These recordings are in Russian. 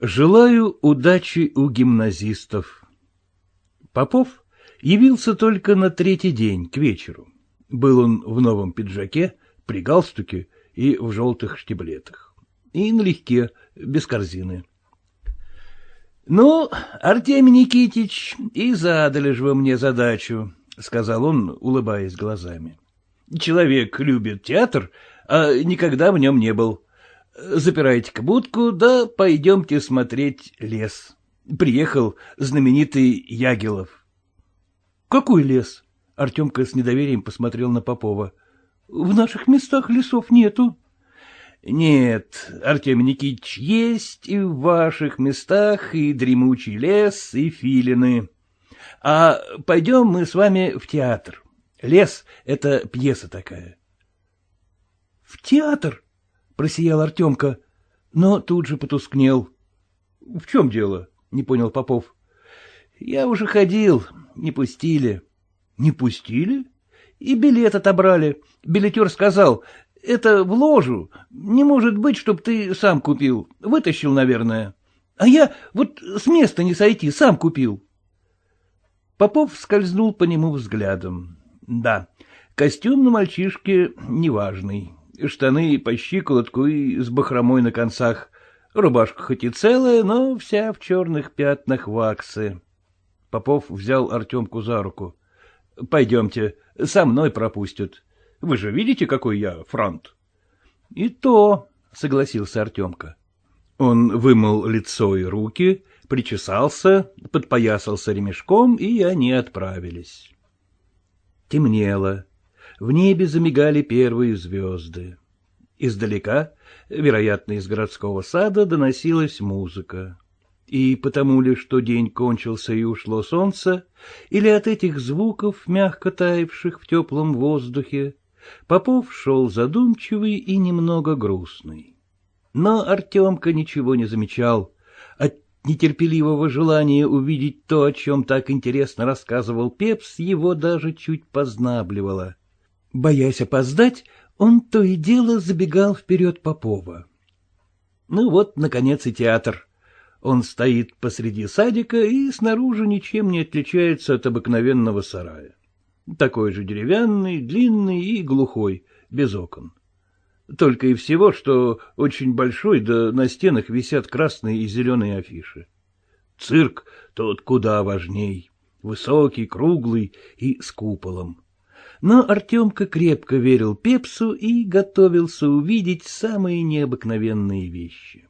Желаю удачи у гимназистов. Попов явился только на третий день, к вечеру. Был он в новом пиджаке, при галстуке и в желтых штиблетах. И налегке, без корзины. — Ну, Артемий Никитич, и задали же вы мне задачу, — сказал он, улыбаясь глазами. — Человек любит театр, а никогда в нем не был. Запирайте-ка да пойдемте смотреть лес. Приехал знаменитый Ягелов. — Какой лес? — Артемка с недоверием посмотрел на Попова. — В наших местах лесов нету. Нет, Артемий Никитич, есть и в ваших местах и дремучий лес, и филины. А пойдем мы с вами в театр. Лес — это пьеса такая. — В театр? — просиял Артемка, но тут же потускнел. — В чем дело? — не понял Попов. — Я уже ходил, не пустили. — Не пустили? И билет отобрали. Билетер сказал, это в ложу. Не может быть, чтоб ты сам купил. Вытащил, наверное. А я вот с места не сойти, сам купил. Попов скользнул по нему взглядом. Да, костюм на мальчишке неважный. Штаны по щиколотку и с бахромой на концах. Рубашка хоть и целая, но вся в черных пятнах ваксы. Попов взял Артемку за руку. — Пойдемте, со мной пропустят. Вы же видите, какой я франт? — И то, — согласился Артемка. Он вымыл лицо и руки, причесался, подпоясался ремешком, и они отправились. Темнело. В небе замигали первые звезды. Издалека, вероятно, из городского сада, доносилась музыка. И потому ли, что день кончился и ушло солнце, или от этих звуков, мягко таявших в теплом воздухе, Попов шел задумчивый и немного грустный. Но Артемка ничего не замечал. От нетерпеливого желания увидеть то, о чем так интересно рассказывал Пепс, его даже чуть познабливало. Боясь опоздать, он то и дело забегал вперед Попова. Ну вот, наконец, и театр. Он стоит посреди садика и снаружи ничем не отличается от обыкновенного сарая такой же деревянный, длинный и глухой, без окон. Только и всего, что очень большой, да на стенах висят красные и зеленые афиши. Цирк тот куда важней, высокий, круглый и с куполом. Но Артемка крепко верил Пепсу и готовился увидеть самые необыкновенные вещи.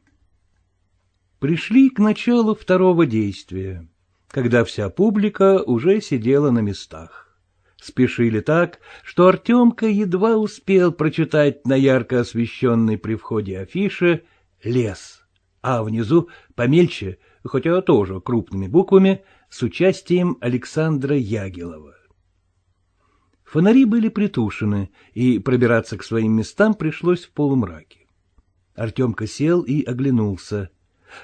Пришли к началу второго действия, когда вся публика уже сидела на местах. Спешили так, что Артемка едва успел прочитать на ярко освещенной при входе афише «Лес», а внизу помельче, хотя тоже крупными буквами, с участием Александра Ягелова. Фонари были притушены, и пробираться к своим местам пришлось в полумраке. Артемка сел и оглянулся.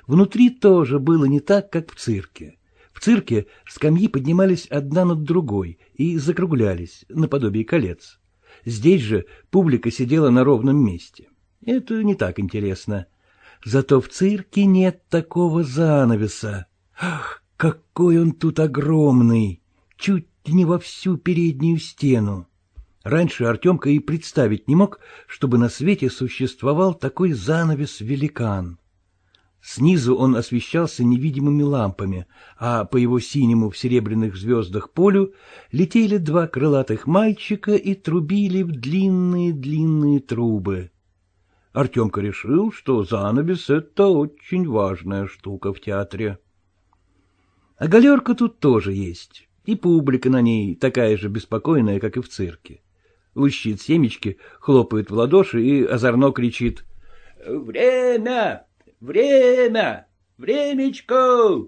Внутри тоже было не так, как в цирке. В цирке скамьи поднимались одна над другой и закруглялись, наподобие колец. Здесь же публика сидела на ровном месте. Это не так интересно. Зато в цирке нет такого занавеса. Ах, какой он тут огромный! Чуть не во всю переднюю стену. Раньше Артемка и представить не мог, чтобы на свете существовал такой занавес-великан. Снизу он освещался невидимыми лампами, а по его синему в серебряных звездах полю летели два крылатых мальчика и трубили в длинные-длинные трубы. Артемка решил, что занавес — это очень важная штука в театре. А галерка тут тоже есть, и публика на ней такая же беспокойная, как и в цирке. Лущит семечки, хлопает в ладоши и озорно кричит «Время!» Время! Времечко!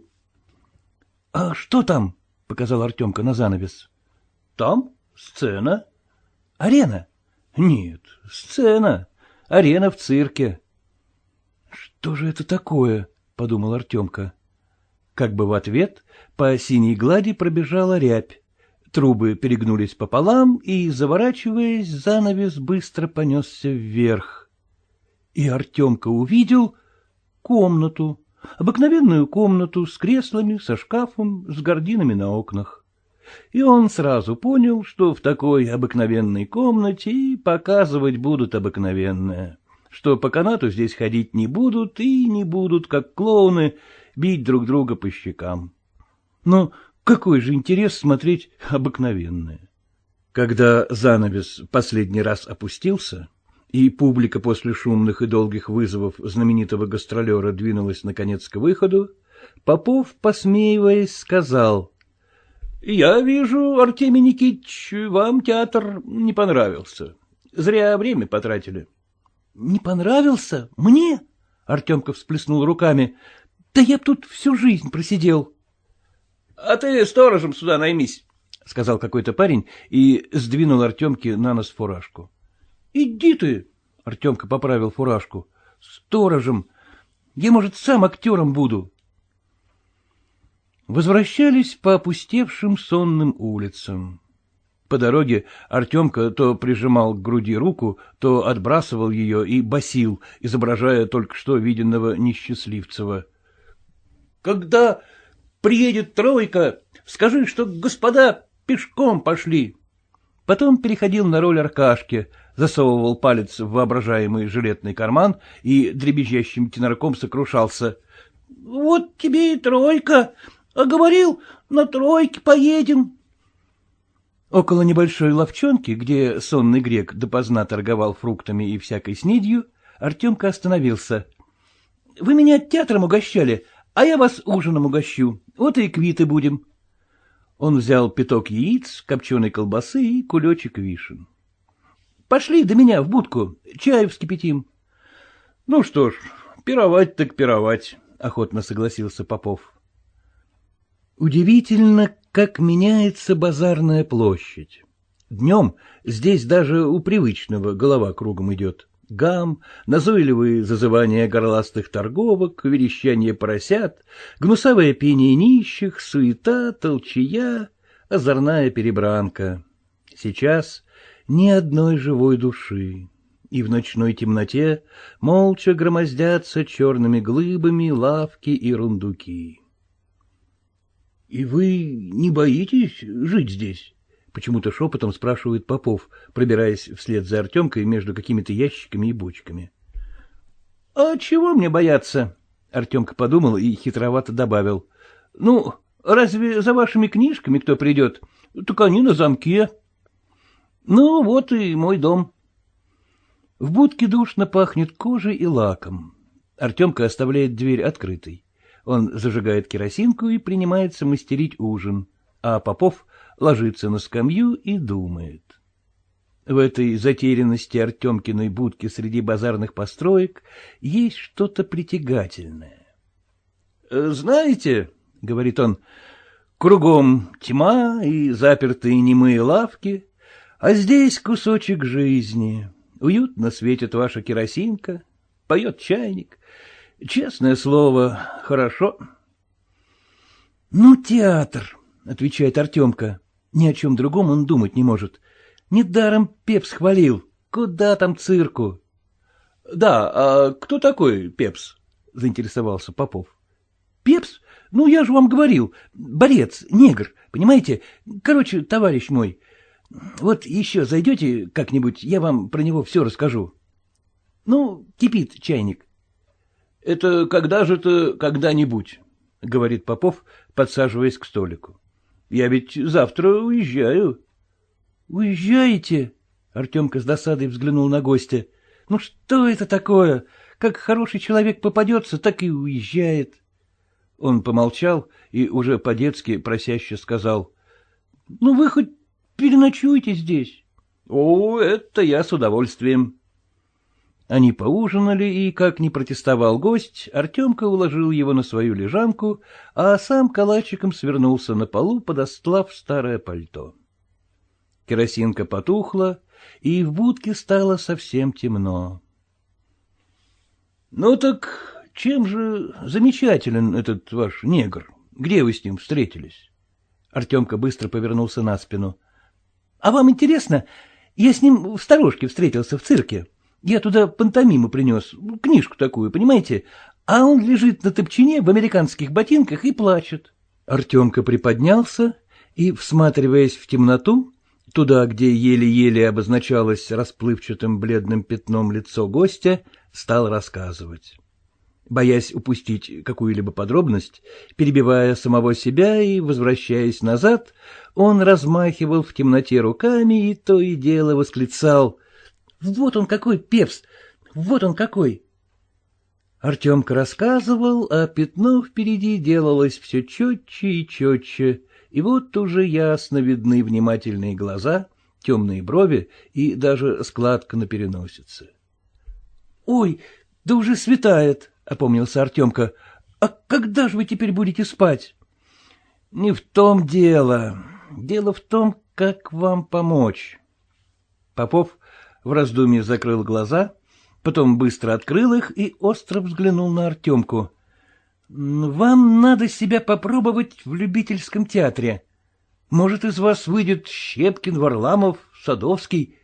— А что там? — показал Артемка на занавес. — Там сцена. — Арена? — Нет, сцена. Арена в цирке. — Что же это такое? — подумал Артемка. Как бы в ответ по синей глади пробежала рябь. Трубы перегнулись пополам, и, заворачиваясь, занавес быстро понесся вверх. И Артемка увидел комнату, обыкновенную комнату с креслами, со шкафом, с гординами на окнах. И он сразу понял, что в такой обыкновенной комнате и показывать будут обыкновенное, что по канату здесь ходить не будут и не будут, как клоуны, бить друг друга по щекам. Но какой же интерес смотреть обыкновенное? Когда занавес последний раз опустился, и публика после шумных и долгих вызовов знаменитого гастролера двинулась, наконец, к выходу, Попов, посмеиваясь, сказал, — Я вижу, Артемий Никитич, вам театр не понравился. Зря время потратили. — Не понравился? Мне? — Артемка всплеснул руками. — Да я тут всю жизнь просидел. — А ты сторожем сюда наймись, — сказал какой-то парень и сдвинул Артемке на нос фуражку. — Иди ты, — Артемка поправил фуражку, — сторожем. Я, может, сам актером буду. Возвращались по опустевшим сонным улицам. По дороге Артемка то прижимал к груди руку, то отбрасывал ее и басил, изображая только что виденного несчастливцева. — Когда приедет тройка, скажи, что господа пешком пошли. Потом переходил на роль Аркашки, засовывал палец в воображаемый жилетный карман и дребезжащим тенорком сокрушался. — Вот тебе и тройка, а говорил, на тройке поедем. Около небольшой ловчонки, где сонный грек допоздна торговал фруктами и всякой снедью, Артемка остановился. — Вы меня театром угощали, а я вас ужином угощу. Вот и квиты будем. Он взял пяток яиц, копченой колбасы и кулечек вишен. — Пошли до меня в будку, чаю вскипятим. — Ну что ж, пировать так пировать, — охотно согласился Попов. Удивительно, как меняется базарная площадь. Днем здесь даже у привычного голова кругом идет. Гам, назойливые зазывания горластых торговок, верещание поросят, гнусавое пение нищих, суета, толчая, озорная перебранка. Сейчас ни одной живой души, и в ночной темноте молча громоздятся черными глыбами лавки и рундуки. — И вы не боитесь жить здесь? — почему-то шепотом спрашивает Попов, пробираясь вслед за Артемкой между какими-то ящиками и бочками. — А чего мне бояться? — Артемка подумал и хитровато добавил. — Ну, разве за вашими книжками кто придет? Так они на замке. Ну, вот и мой дом. В будке душно пахнет кожей и лаком. Артемка оставляет дверь открытой. Он зажигает керосинку и принимается мастерить ужин, а Попов ложится на скамью и думает. В этой затерянности Артемкиной будки среди базарных построек есть что-то притягательное. «Э, — Знаете, — говорит он, — кругом тьма и запертые немые лавки, а здесь кусочек жизни. Уютно светит ваша керосинка, поет чайник. Честное слово, хорошо. — Ну, театр, — отвечает Артемка. Ни о чем другом он думать не может. Недаром Пепс хвалил. Куда там цирку? — Да, а кто такой Пепс? — заинтересовался Попов. — Пепс? Ну, я же вам говорил. Борец, негр, понимаете? Короче, товарищ мой. Вот еще зайдете как-нибудь, я вам про него все расскажу. Ну, кипит чайник. — Это когда же это когда-нибудь? — говорит Попов, подсаживаясь к столику. Я ведь завтра уезжаю. — Уезжаете? — Артемка с досадой взглянул на гостя. — Ну что это такое? Как хороший человек попадется, так и уезжает. Он помолчал и уже по-детски просяще сказал. — Ну вы хоть переночуйте здесь. — О, это я с удовольствием. Они поужинали, и, как не протестовал гость, Артемка уложил его на свою лежанку, а сам калачиком свернулся на полу, подостлав старое пальто. Керосинка потухла, и в будке стало совсем темно. — Ну так чем же замечателен этот ваш негр? Где вы с ним встретились? Артемка быстро повернулся на спину. — А вам интересно, я с ним в сторожке встретился в цирке. Я туда пантомиму принес, книжку такую, понимаете? а он лежит на топчине в американских ботинках и плачет. Артемка приподнялся и, всматриваясь в темноту, туда, где еле-еле обозначалось расплывчатым бледным пятном лицо гостя, стал рассказывать боясь упустить какую-либо подробность, перебивая самого себя и возвращаясь назад, он размахивал в темноте руками и то и дело восклицал «Вот он какой, Пепс! Вот он какой!» Артемка рассказывал, а пятно впереди делалось все четче и четче, и вот уже ясно видны внимательные глаза, темные брови и даже складка на переносице. — Ой, да уже светает! — опомнился Артемка. — А когда же вы теперь будете спать? — Не в том дело. Дело в том, как вам помочь. Попов в раздумье закрыл глаза, потом быстро открыл их и остро взглянул на Артемку. — Вам надо себя попробовать в любительском театре. Может, из вас выйдет Щепкин, Варламов, Садовский,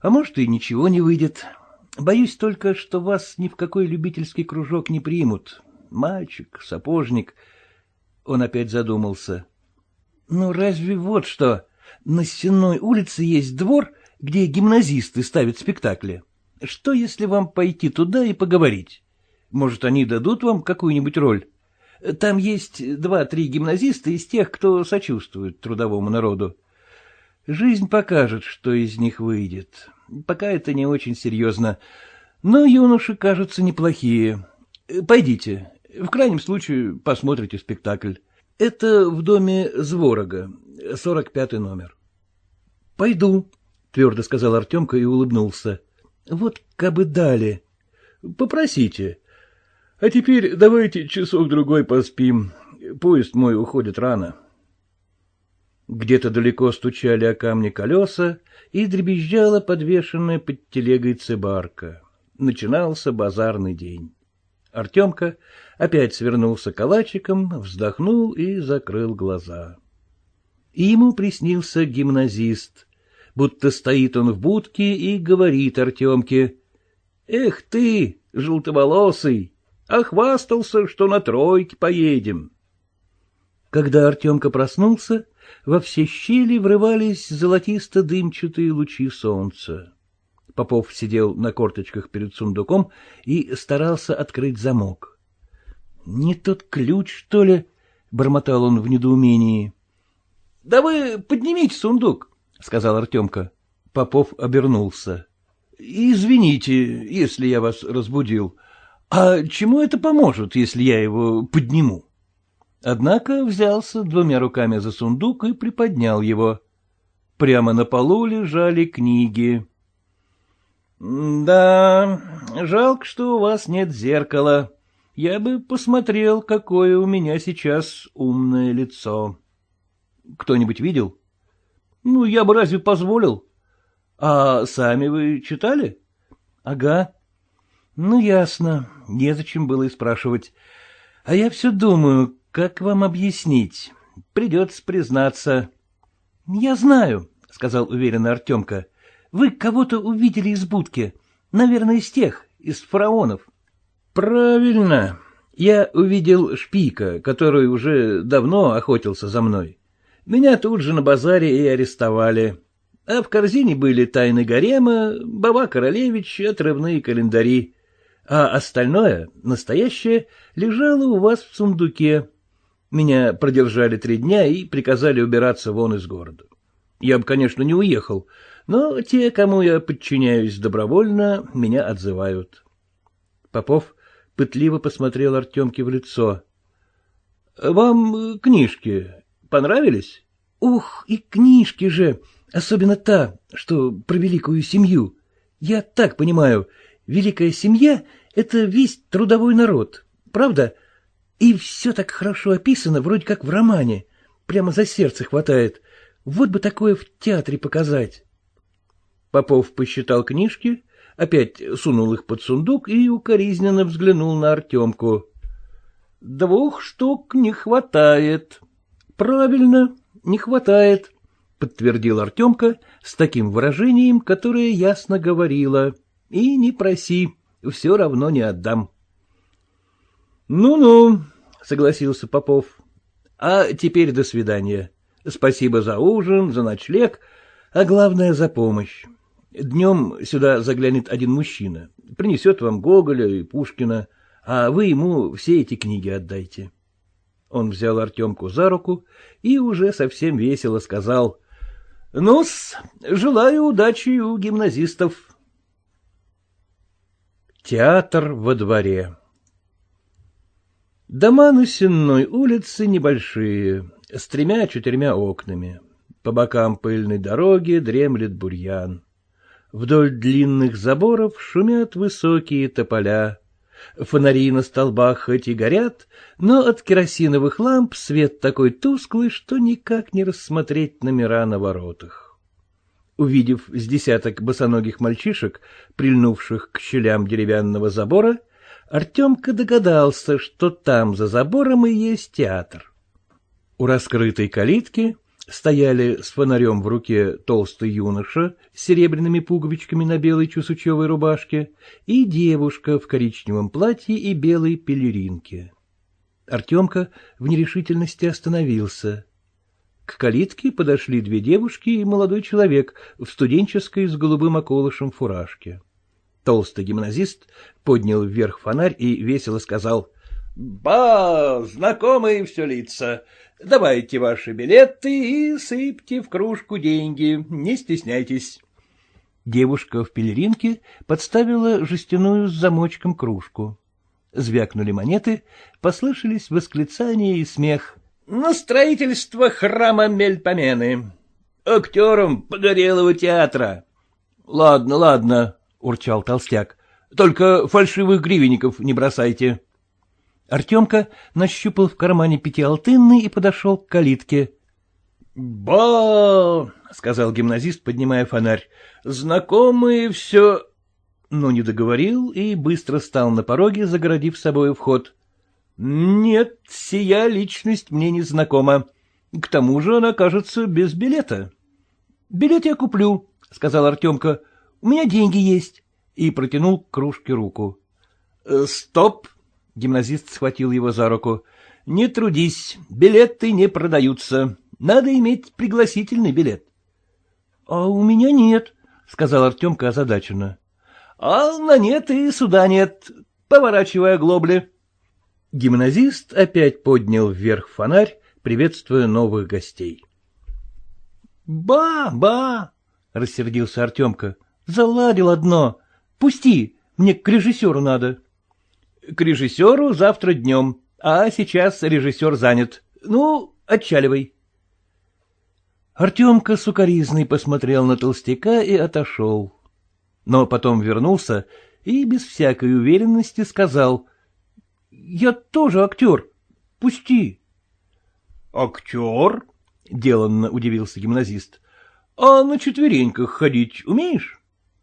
а может, и ничего не выйдет. Боюсь только, что вас ни в какой любительский кружок не примут. Мальчик, сапожник. Он опять задумался. Ну, разве вот что. На Сенной улице есть двор, где гимназисты ставят спектакли. Что, если вам пойти туда и поговорить? Может, они дадут вам какую-нибудь роль? Там есть два-три гимназиста из тех, кто сочувствует трудовому народу. Жизнь покажет, что из них выйдет. Пока это не очень серьезно. Но юноши кажутся неплохие. Пойдите. В крайнем случае посмотрите спектакль. Это в доме Зворога, сорок пятый номер. — Пойду, — твердо сказал Артемка и улыбнулся. — Вот кабы дали. — Попросите. А теперь давайте часок-другой поспим. Поезд мой уходит рано. Где-то далеко стучали о камни колеса, и дребезжала подвешенная под телегой цибарка. Начинался базарный день. Артемка опять свернулся калачиком, вздохнул и закрыл глаза. И ему приснился гимназист, будто стоит он в будке и говорит Артемке, «Эх ты, желтоволосый, охвастался, что на тройке поедем». Когда Артемка проснулся, во все щели врывались золотисто-дымчатые лучи солнца. Попов сидел на корточках перед сундуком и старался открыть замок. — Не тот ключ, что ли? — бормотал он в недоумении. — Да вы поднимите сундук, — сказал Артемка. Попов обернулся. — Извините, если я вас разбудил. А чему это поможет, если я его подниму? — Однако взялся двумя руками за сундук и приподнял его. Прямо на полу лежали книги. — Да, жалко, что у вас нет зеркала. Я бы посмотрел, какое у меня сейчас умное лицо. Кто-нибудь видел? — Ну, я бы разве позволил? А сами вы читали? — Ага. — Ну, ясно, незачем было и спрашивать. А я все думаю, как вам объяснить? Придется признаться. — Я знаю, — сказал уверенно Артемка. — Вы кого-то увидели из будки. Наверное, из тех, из фараонов. — Правильно. Я увидел шпика, который уже давно охотился за мной. Меня тут же на базаре и арестовали. А в корзине были тайны гарема, Баба Королевич, отрывные календари. А остальное, настоящее, лежало у вас в сундуке. Меня продержали три дня и приказали убираться вон из города. Я бы, конечно, не уехал, но те, кому я подчиняюсь добровольно, меня отзывают. Попов пытливо посмотрел Артемке в лицо. — Вам книжки понравились? — Ух, и книжки же, особенно та, что про великую семью. Я так понимаю, великая семья — это весь трудовой народ, правда? — и все так хорошо описано, вроде как в романе. Прямо за сердце хватает. Вот бы такое в театре показать. Попов посчитал книжки, опять сунул их под сундук и укоризненно взглянул на Артемку. — Двух штук не хватает. — Правильно, не хватает, — подтвердил Артемка с таким выражением, которое ясно говорило. — И не проси, все равно не отдам. Ну — согласился Попов. — А теперь до свидания. Спасибо за ужин, за ночлег, а главное — за помощь. Днем сюда заглянет один мужчина, принесет вам Гоголя и Пушкина, а вы ему все эти книги отдайте. Он взял Артемку за руку и уже совсем весело сказал. — Ну-с, желаю удачи у гимназистов. Театр во дворе Дома на Сенной улице небольшие, с тремя-четырьмя окнами. По бокам пыльной дороги дремлет бурьян. Вдоль длинных заборов шумят высокие тополя. Фонари на столбах хоть и горят, но от керосиновых ламп свет такой тусклый, что никак не рассмотреть номера на воротах. Увидев с десяток босоногих мальчишек, прильнувших к щелям деревянного забора, Артемка догадался, что там за забором и есть театр. У раскрытой калитки стояли с фонарем в руке толстый юноша с серебряными пуговичками на белой чусучевой рубашке и девушка в коричневом платье и белой пелеринке. Артемка в нерешительности остановился. К калитке подошли две девушки и молодой человек в студенческой с голубым околышем фуражке. Толстый гимназист поднял вверх фонарь и весело сказал — Ба, знакомые все лица. Давайте ваши билеты и сыпьте в кружку деньги, не стесняйтесь. Девушка в пелеринке подставила жестяную с замочком кружку. Звякнули монеты, послышались восклицания и смех. — На строительство храма Мельпомены. Актерам Погорелого театра. — Ладно, ладно, — урчал толстяк, — только фальшивых гривенников не бросайте. — Артемка нащупал в кармане пятиалтынный и подошел к калитке. — Ба! — сказал гимназист, поднимая фонарь. — Знакомые все... Но не договорил и быстро стал на пороге, загородив собой вход. — Нет, сия личность мне не знакома. К тому же она, кажется, без билета. — Билет я куплю, — сказал Артемка. — У меня деньги есть. И протянул к кружке руку. — Стоп! Гимназист схватил его за руку. — Не трудись, билеты не продаются. Надо иметь пригласительный билет. — А у меня нет, — сказал Артемка озадаченно. — А на нет и суда нет, поворачивая глобли. Гимназист опять поднял вверх фонарь, приветствуя новых гостей. «Ба, — Ба-ба! — рассердился Артемка. — Заладил одно. Пусти, мне к режиссеру надо. — к режиссеру завтра днем, а сейчас режиссер занят. Ну, отчаливай. Артемка сукоризный посмотрел на толстяка и отошел. Но потом вернулся и без всякой уверенности сказал. — Я тоже актер. Пусти. — Актер? — деланно удивился гимназист. — А на четвереньках ходить умеешь?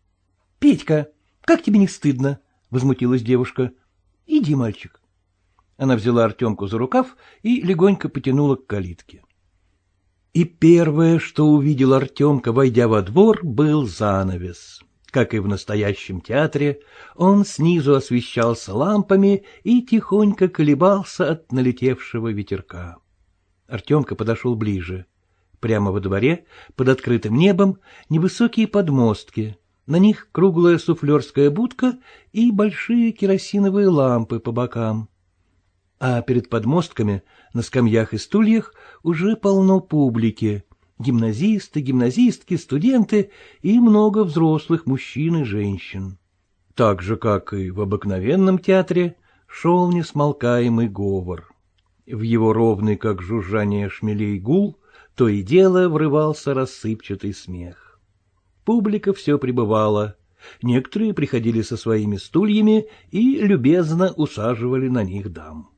— Петька, как тебе не стыдно? — возмутилась девушка. Иди, мальчик. Она взяла Артемку за рукав и легонько потянула к калитке. И первое, что увидел Артемка, войдя во двор, был занавес. Как и в настоящем театре, он снизу освещался лампами и тихонько колебался от налетевшего ветерка. Артемка подошел ближе. Прямо во дворе, под открытым небом, невысокие подмостки, на них круглая суфлерская будка и большие керосиновые лампы по бокам. А перед подмостками, на скамьях и стульях, уже полно публики. Гимназисты, гимназистки, студенты и много взрослых мужчин и женщин. Так же, как и в обыкновенном театре, шел несмолкаемый говор. В его ровный, как жужжание шмелей, гул то и дело врывался рассыпчатый смех. Публика все пребывала. Некоторые приходили со своими стульями и любезно усаживали на них дам.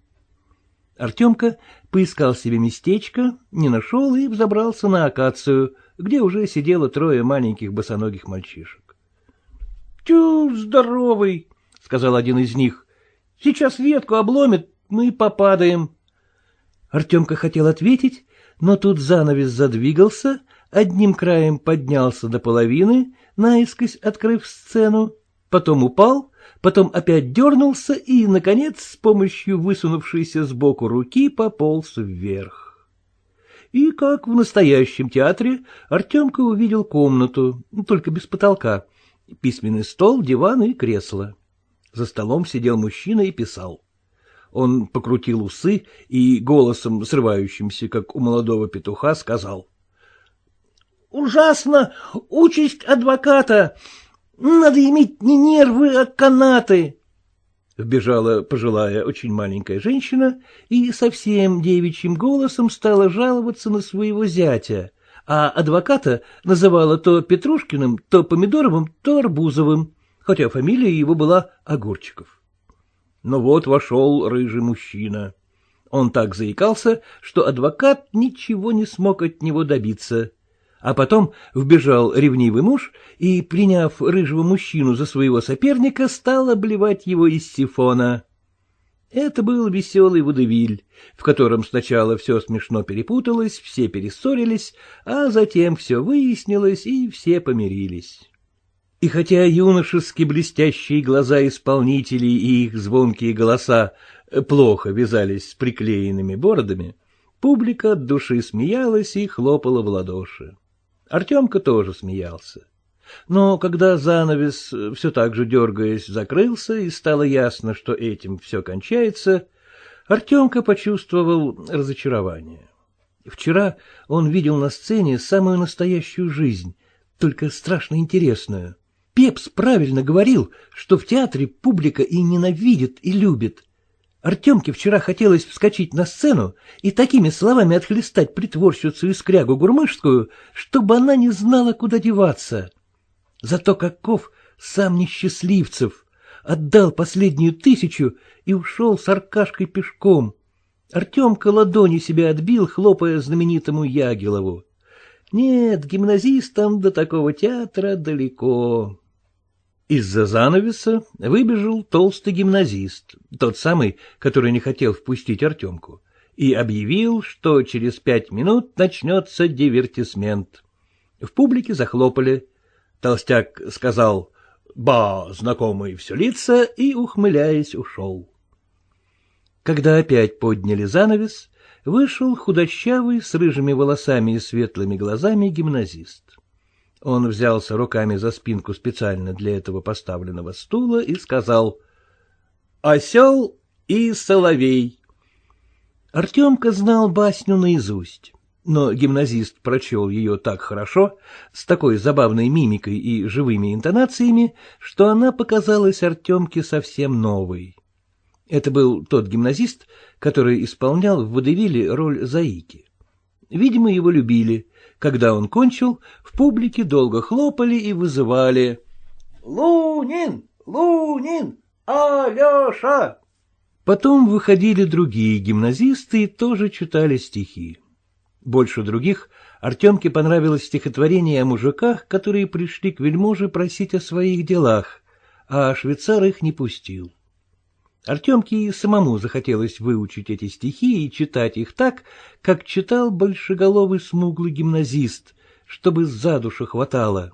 Артемка поискал себе местечко, не нашел и взобрался на акацию, где уже сидело трое маленьких босоногих мальчишек. — Тю, здоровый, — сказал один из них. — Сейчас ветку обломит, мы попадаем. Артемка хотел ответить, но тут занавес задвигался, одним краем поднялся до половины, наискось открыв сцену, потом упал, потом опять дернулся и, наконец, с помощью высунувшейся сбоку руки пополз вверх. И, как в настоящем театре, Артемка увидел комнату, только без потолка, письменный стол, диван и кресло. За столом сидел мужчина и писал. Он покрутил усы и голосом, срывающимся, как у молодого петуха, сказал. — Ужасно! Участь адвоката! Надо иметь не нервы, а канаты! Вбежала пожилая, очень маленькая женщина и совсем девичьим голосом стала жаловаться на своего зятя, а адвоката называла то Петрушкиным, то Помидоровым, то Арбузовым, хотя фамилия его была Огурчиков. Но вот вошел рыжий мужчина. Он так заикался, что адвокат ничего не смог от него добиться. А потом вбежал ревнивый муж и, приняв рыжего мужчину за своего соперника, стал обливать его из сифона. Это был веселый водевиль, в котором сначала все смешно перепуталось, все перессорились, а затем все выяснилось и все помирились. И хотя юношески блестящие глаза исполнителей и их звонкие голоса плохо вязались с приклеенными бородами, публика от души смеялась и хлопала в ладоши. Артемка тоже смеялся. Но когда занавес, все так же дергаясь, закрылся, и стало ясно, что этим все кончается, Артемка почувствовал разочарование. Вчера он видел на сцене самую настоящую жизнь, только страшно интересную. Пепс правильно говорил, что в театре публика и ненавидит, и любит. Артемке вчера хотелось вскочить на сцену и такими словами отхлестать притворщицу и скрягу гурмышскую, чтобы она не знала, куда деваться. Зато каков сам несчастливцев отдал последнюю тысячу и ушел с Аркашкой пешком. Артемка ладони себя отбил, хлопая знаменитому Ягелову. Нет, гимназистам до такого театра далеко. Из-за занавеса выбежал толстый гимназист, тот самый, который не хотел впустить Артемку, и объявил, что через пять минут начнется дивертисмент. В публике захлопали. Толстяк сказал «Ба, знакомые все лица» и, ухмыляясь, ушел. Когда опять подняли занавес, вышел худощавый с рыжими волосами и светлыми глазами гимназист. Он взялся руками за спинку специально для этого поставленного стула и сказал «Осел и соловей». Артемка знал басню наизусть, но гимназист прочел ее так хорошо, с такой забавной мимикой и живыми интонациями, что она показалась Артемке совсем новой. Это был тот гимназист, который исполнял в водевиле роль Заики. Видимо, его любили, когда он кончил, в публике долго хлопали и вызывали «Лунин! Лунин! Алеша!» Потом выходили другие гимназисты и тоже читали стихи. Больше других Артемке понравилось стихотворение о мужиках, которые пришли к вельможе просить о своих делах, а швейцар их не пустил. Артемке самому захотелось выучить эти стихи и читать их так, как читал большеголовый смуглый гимназист, чтобы за душу хватало.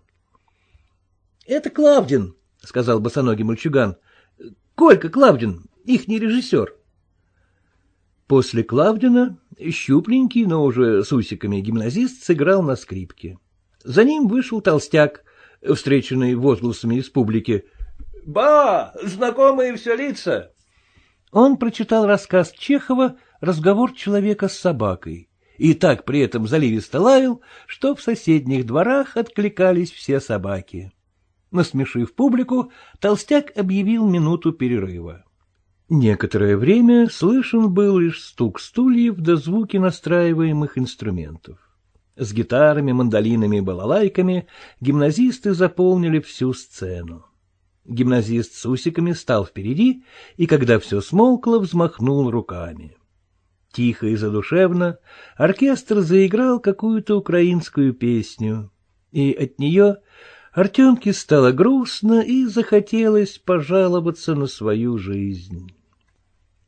— Это Клавдин, — сказал босоногий мальчуган. — Колька Клавдин, ихний режиссер. После Клавдина щупленький, но уже с усиками гимназист сыграл на скрипке. За ним вышел толстяк, встреченный возгласами из публики. — Ба, знакомые все лица! Он прочитал рассказ Чехова «Разговор человека с собакой» и так при этом заливисто лаял, что в соседних дворах откликались все собаки. Насмешив публику, толстяк объявил минуту перерыва. Некоторое время слышен был лишь стук стульев до звуки настраиваемых инструментов. С гитарами, мандолинами и балалайками гимназисты заполнили всю сцену. Гимназист с усиками стал впереди, и когда все смолкло, взмахнул руками. Тихо и задушевно оркестр заиграл какую-то украинскую песню, и от нее Артемке стало грустно и захотелось пожаловаться на свою жизнь.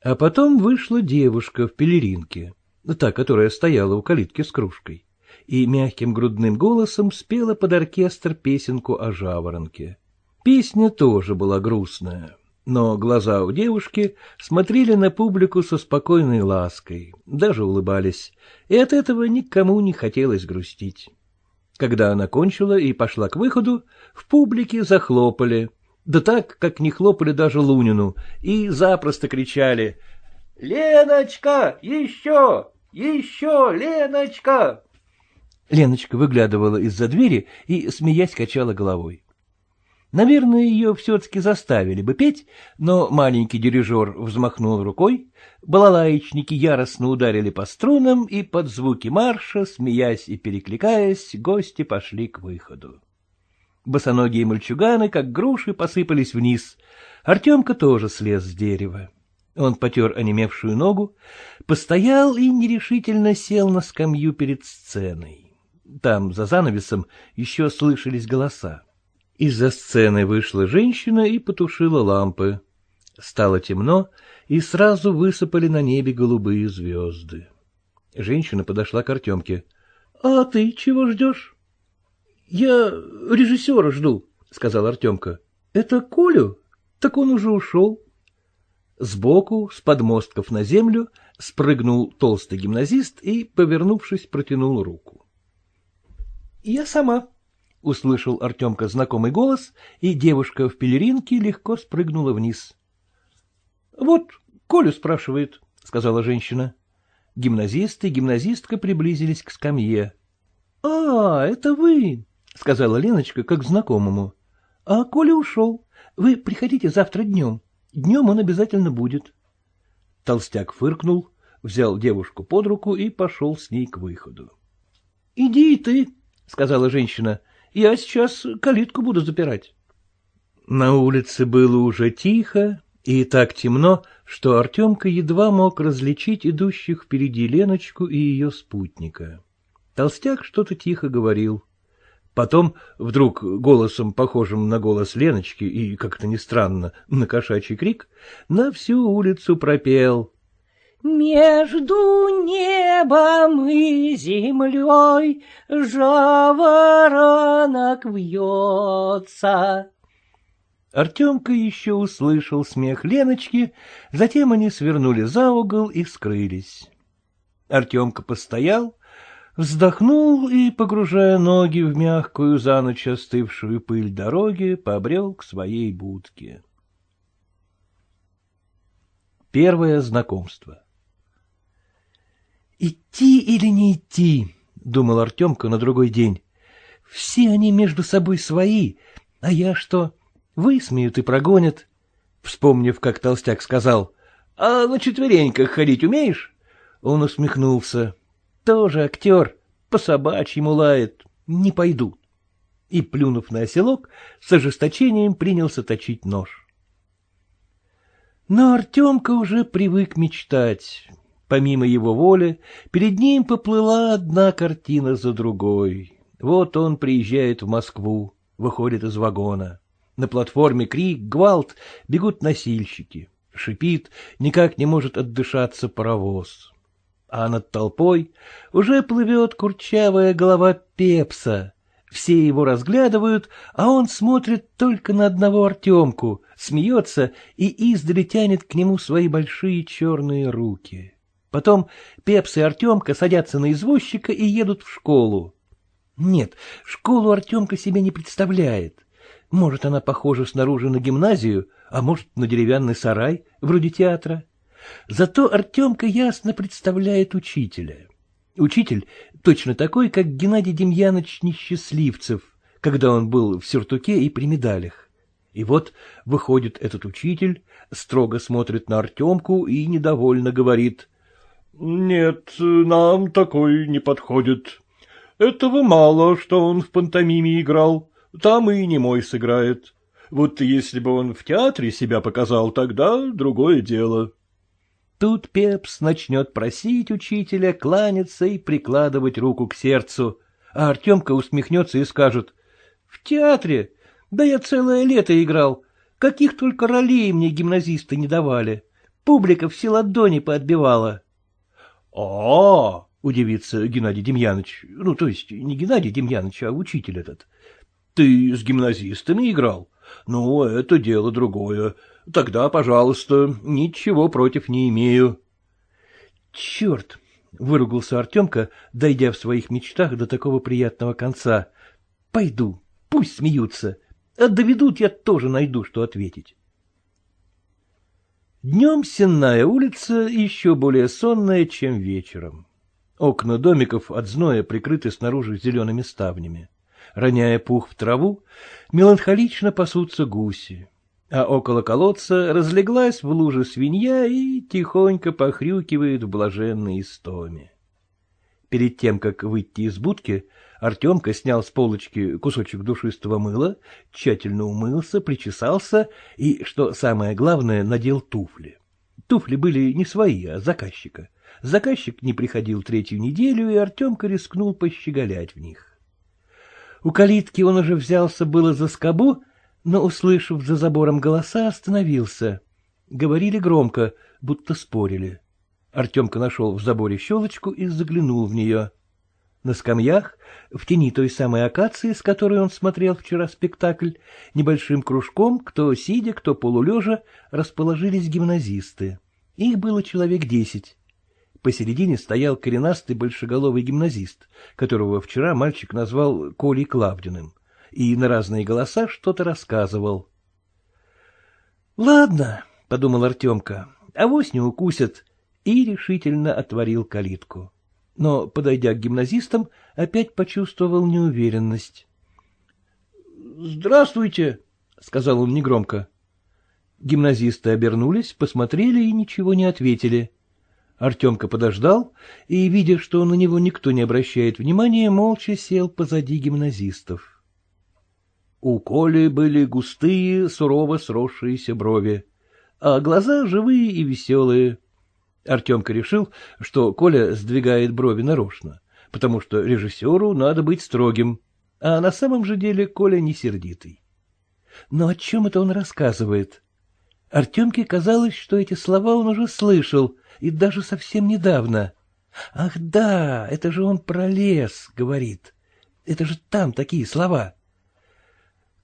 А потом вышла девушка в пелеринке, та, которая стояла у калитки с кружкой, и мягким грудным голосом спела под оркестр песенку о жаворонке. Песня тоже была грустная, но глаза у девушки смотрели на публику со спокойной лаской, даже улыбались, и от этого никому не хотелось грустить. Когда она кончила и пошла к выходу, в публике захлопали, да так, как не хлопали даже Лунину, и запросто кричали «Леночка, еще! Еще, Леночка!» Леночка выглядывала из-за двери и, смеясь, качала головой. Наверное, ее все-таки заставили бы петь, но маленький дирижер взмахнул рукой, балалаечники яростно ударили по струнам, и под звуки марша, смеясь и перекликаясь, гости пошли к выходу. Босоногие мальчуганы, как груши, посыпались вниз. Артемка тоже слез с дерева. Он потер онемевшую ногу, постоял и нерешительно сел на скамью перед сценой. Там, за занавесом, еще слышались голоса. Из-за сцены вышла женщина и потушила лампы. Стало темно, и сразу высыпали на небе голубые звезды. Женщина подошла к Артемке. — А ты чего ждешь? — Я режиссера жду, — сказал Артемка. — Это Колю? Так он уже ушел. Сбоку, с подмостков на землю, спрыгнул толстый гимназист и, повернувшись, протянул руку. — Я сама, — услышал Артемка знакомый голос, и девушка в пелеринке легко спрыгнула вниз. — Вот, Колю спрашивает, — сказала женщина. Гимназисты и гимназистка приблизились к скамье. — А, это вы, — сказала Леночка как знакомому. — А Коля ушел. Вы приходите завтра днем. Днем он обязательно будет. Толстяк фыркнул, взял девушку под руку и пошел с ней к выходу. — Иди ты, — сказала женщина. Я сейчас калитку буду запирать. На улице было уже тихо и так темно, что Артемка едва мог различить идущих впереди Леночку и ее спутника. Толстяк что-то тихо говорил. Потом вдруг голосом, похожим на голос Леночки и, как-то не странно, на кошачий крик, на всю улицу пропел между небом и землей жаворонок вьется. Артемка еще услышал смех Леночки, затем они свернули за угол и скрылись. Артемка постоял, вздохнул и, погружая ноги в мягкую за ночь остывшую пыль дороги, побрел к своей будке. Первое знакомство Идти или не идти, — думал Артемка на другой день. Все они между собой свои, а я что, высмеют и прогонят. Вспомнив, как толстяк сказал, — А на четвереньках ходить умеешь? Он усмехнулся. — Тоже актер, по-собачьему лает, не пойду. И, плюнув на оселок, с ожесточением принялся точить нож. Но Артемка уже привык мечтать. Помимо его воли, перед ним поплыла одна картина за другой. Вот он приезжает в Москву, выходит из вагона. На платформе крик, гвалт, бегут носильщики. Шипит, никак не может отдышаться паровоз. А над толпой уже плывет курчавая голова Пепса. Все его разглядывают, а он смотрит только на одного Артемку, смеется и издали тянет к нему свои большие черные руки. Потом Пепс и Артемка садятся на извозчика и едут в школу. Нет, школу Артемка себе не представляет. Может, она похожа снаружи на гимназию, а может, на деревянный сарай, вроде театра. Зато Артемка ясно представляет учителя. Учитель точно такой, как Геннадий Демьянович Несчастливцев, когда он был в сюртуке и при медалях. И вот выходит этот учитель, строго смотрит на Артемку и недовольно говорит —— Нет, нам такой не подходит. Этого мало, что он в пантомиме играл, там и не мой сыграет. Вот если бы он в театре себя показал, тогда другое дело. Тут Пепс начнет просить учителя, кланяться и прикладывать руку к сердцу, а Артемка усмехнется и скажет, — В театре? Да я целое лето играл. Каких только ролей мне гимназисты не давали. Публика все ладони поотбивала. А — удивится Геннадий Демьянович. Ну, то есть не Геннадий Демьянович, а учитель этот. — Ты с гимназистами играл? — Ну, это дело другое. Тогда, пожалуйста, ничего против не имею. — Черт! — выругался Артемка, дойдя в своих мечтах до такого приятного конца. — Пойду, пусть смеются. А доведут, я тоже найду, что ответить. Днем Сенная улица еще более сонная, чем вечером. Окна домиков от зноя прикрыты снаружи зелеными ставнями. Роняя пух в траву, меланхолично пасутся гуси а около колодца разлеглась в луже свинья и тихонько похрюкивает в блаженной истоме. Перед тем, как выйти из будки, Артемка снял с полочки кусочек душистого мыла, тщательно умылся, причесался и, что самое главное, надел туфли. Туфли были не свои, а заказчика. Заказчик не приходил третью неделю, и Артемка рискнул пощеголять в них. У калитки он уже взялся было за скобу, но, услышав за забором голоса, остановился. Говорили громко, будто спорили. Артемка нашел в заборе щелочку и заглянул в нее. На скамьях, в тени той самой акации, с которой он смотрел вчера спектакль, небольшим кружком, кто сидя, кто полулежа, расположились гимназисты. Их было человек десять. Посередине стоял коренастый большеголовый гимназист, которого вчера мальчик назвал Колей Клавдиным и на разные голоса что-то рассказывал. — Ладно, — подумал Артемка, — авось не укусят, и решительно отворил калитку. Но, подойдя к гимназистам, опять почувствовал неуверенность. — Здравствуйте, — сказал он негромко. Гимназисты обернулись, посмотрели и ничего не ответили. Артемка подождал и, видя, что на него никто не обращает внимания, молча сел позади гимназистов. У Коли были густые, сурово сросшиеся брови, а глаза живые и веселые. Артемка решил, что Коля сдвигает брови нарочно, потому что режиссеру надо быть строгим, а на самом же деле Коля не сердитый. Но о чем это он рассказывает? Артемке казалось, что эти слова он уже слышал, и даже совсем недавно. Ах да, это же он про лес говорит. Это же там такие слова.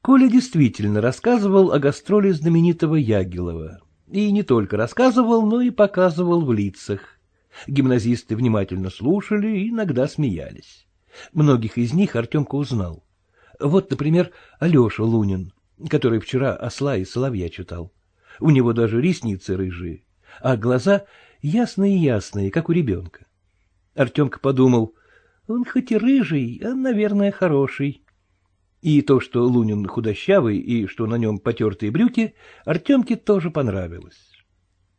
Коля действительно рассказывал о гастроле знаменитого Ягелова. И не только рассказывал, но и показывал в лицах. Гимназисты внимательно слушали и иногда смеялись. Многих из них Артемка узнал. Вот, например, Алеша Лунин, который вчера «Осла и соловья» читал. У него даже ресницы рыжие, а глаза ясные-ясные, как у ребенка. Артемка подумал, он хоть и рыжий, а, наверное, хороший. И то, что Лунин худощавый и что на нем потертые брюки, Артемке тоже понравилось.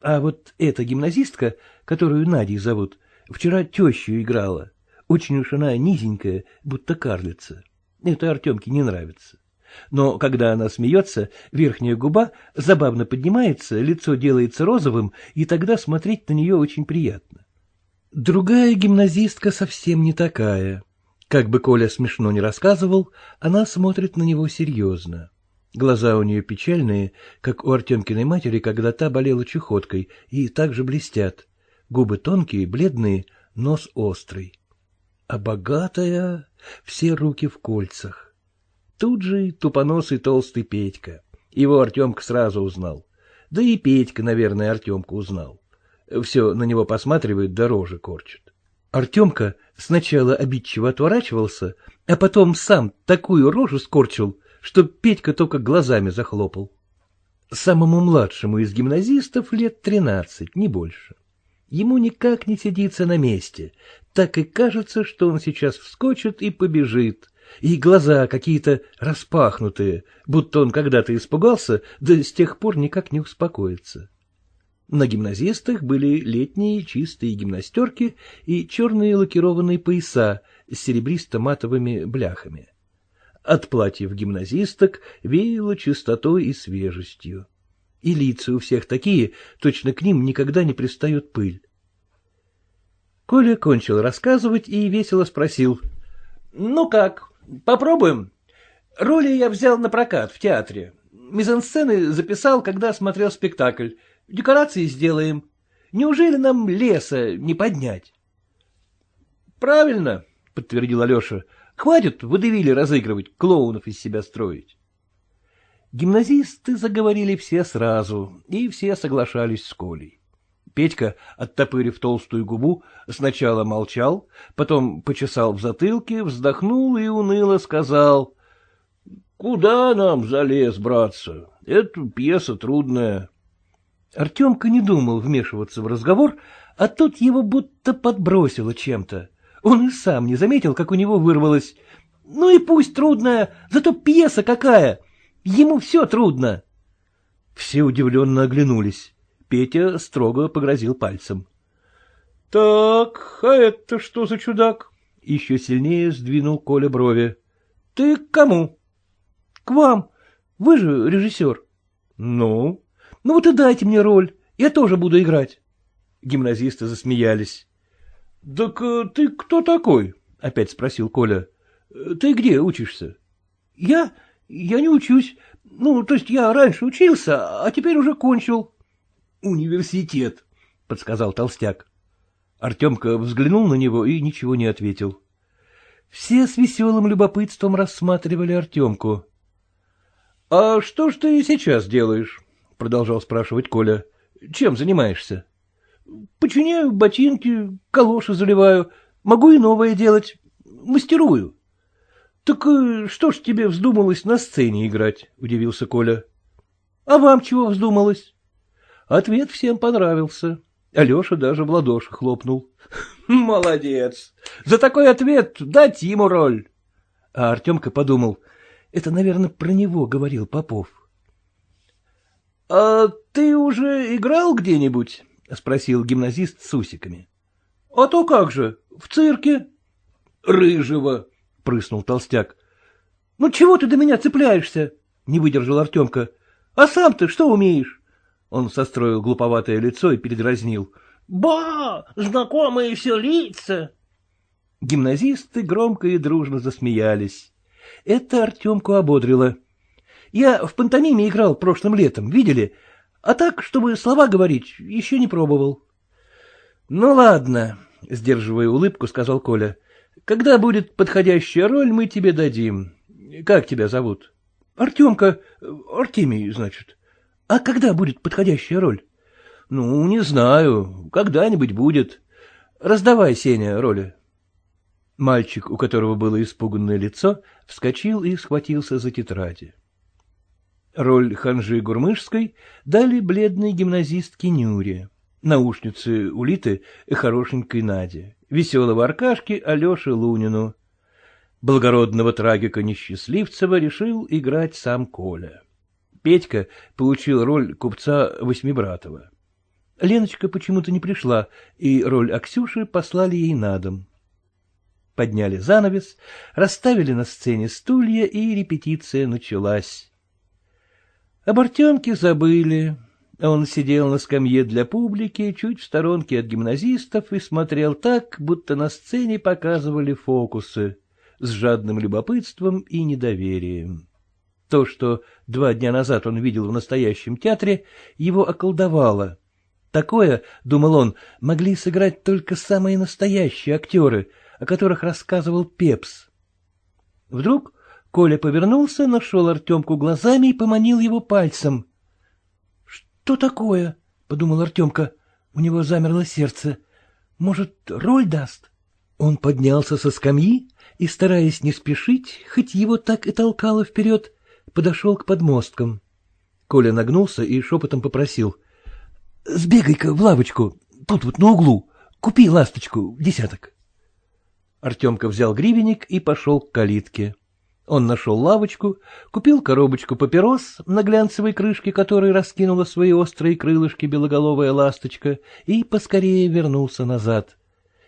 А вот эта гимназистка, которую Надей зовут, вчера тещу играла. Очень уж она низенькая, будто карлица. Это Артемке не нравится. Но когда она смеется, верхняя губа забавно поднимается, лицо делается розовым, и тогда смотреть на нее очень приятно. Другая гимназистка совсем не такая. Как бы Коля смешно не рассказывал, она смотрит на него серьезно. Глаза у нее печальные, как у Артемкиной матери, когда та болела чехоткой, и также блестят. Губы тонкие, бледные, нос острый. А богатая — все руки в кольцах. Тут же тупоносый толстый Петька. Его Артемка сразу узнал. Да и Петька, наверное, Артемка узнал. Все на него посматривает, дороже корчит. Артемка сначала обидчиво отворачивался, а потом сам такую рожу скорчил, что Петька только глазами захлопал. Самому младшему из гимназистов лет тринадцать, не больше. Ему никак не сидится на месте, так и кажется, что он сейчас вскочит и побежит, и глаза какие-то распахнутые, будто он когда-то испугался, да с тех пор никак не успокоится. На гимназистах были летние чистые гимнастерки и черные лакированные пояса с серебристо-матовыми бляхами. От платьев гимназисток веяло чистотой и свежестью. И лица у всех такие, точно к ним никогда не пристает пыль. Коля кончил рассказывать и весело спросил. — Ну как, попробуем? Роли я взял на прокат в театре. Мизансцены записал, когда смотрел спектакль. Декорации сделаем. Неужели нам леса не поднять? — Правильно, — подтвердил Алеша. — Хватит водевили разыгрывать, клоунов из себя строить. Гимназисты заговорили все сразу, и все соглашались с Колей. Петька, оттопырив толстую губу, сначала молчал, потом почесал в затылке, вздохнул и уныло сказал. — Куда нам залез, братца? Это пьеса трудная. Артемка не думал вмешиваться в разговор, а тут его будто подбросило чем-то. Он и сам не заметил, как у него вырвалось. Ну и пусть трудная, зато пьеса какая. Ему все трудно. Все удивленно оглянулись. Петя строго погрозил пальцем. — Так, а это что за чудак? Еще сильнее сдвинул Коля брови. — Ты к кому? — К вам. Вы же режиссер. — Ну? — Ну вот и дайте мне роль. Я тоже буду играть. Гимназисты засмеялись. — Так э, ты кто такой? — опять спросил Коля. — Ты где учишься? — Я? Я не учусь. Ну, то есть я раньше учился, а теперь уже кончил. — Университет, — подсказал толстяк. Артемка взглянул на него и ничего не ответил. Все с веселым любопытством рассматривали Артемку. — А что ж ты сейчас делаешь? — продолжал спрашивать Коля. — Чем занимаешься? — Починяю ботинки, калоши заливаю. Могу и новое делать. Мастерую. — Так э, что ж тебе вздумалось на сцене играть? — удивился Коля. — А вам чего вздумалось? Ответ всем понравился. Алеша даже в ладоши хлопнул. — Молодец! За такой ответ дать ему роль. А Артемка подумал, это, наверное, про него говорил Попов. — А ты уже играл где-нибудь? — спросил гимназист с усиками. — А то как же, в цирке. — Рыжего, — прыснул толстяк. — Ну чего ты до меня цепляешься? — не выдержал Артемка. — А сам ты что умеешь? Он состроил глуповатое лицо и передразнил. — Ба! Знакомые все лица! Гимназисты громко и дружно засмеялись. Это Артемку ободрило. Я в пантомиме играл прошлым летом, видели? А так, чтобы слова говорить, еще не пробовал. — Ну, ладно, — сдерживая улыбку, сказал Коля. — Когда будет подходящая роль, мы тебе дадим. Как тебя зовут? — Артемка. Артемий, значит. — А когда будет подходящая роль? — Ну, не знаю. Когда-нибудь будет. Раздавай, Сеня, роли. Мальчик, у которого было испуганное лицо, вскочил и схватился за тетради. Роль ханжи Гурмышской дали бледной гимназистке Нюре, наушнице Улиты хорошенькой Наде, веселого Аркашки Алёше Лунину. Благородного трагика Несчастливцева решил играть сам Коля. Петька получил роль купца Восьмибратова. Леночка почему-то не пришла, и роль Аксюши послали ей на дом. Подняли занавес, расставили на сцене стулья, и репетиция началась. Об Артемке забыли. Он сидел на скамье для публики, чуть в сторонке от гимназистов, и смотрел так, будто на сцене показывали фокусы, с жадным любопытством и недоверием. То, что два дня назад он видел в настоящем театре, его околдовало. Такое, — думал он, — могли сыграть только самые настоящие актеры, о которых рассказывал Пепс. Вдруг Коля повернулся, нашел Артемку глазами и поманил его пальцем. — Что такое? — подумал Артемка. У него замерло сердце. — Может, роль даст? Он поднялся со скамьи и, стараясь не спешить, хоть его так и толкало вперед, подошел к подмосткам. Коля нагнулся и шепотом попросил. — Сбегай-ка в лавочку, тут вот на углу, купи ласточку, десяток. Артемка взял гривенник и пошел к калитке. Он нашел лавочку, купил коробочку папирос, на глянцевой крышке которой раскинула свои острые крылышки белоголовая ласточка, и поскорее вернулся назад.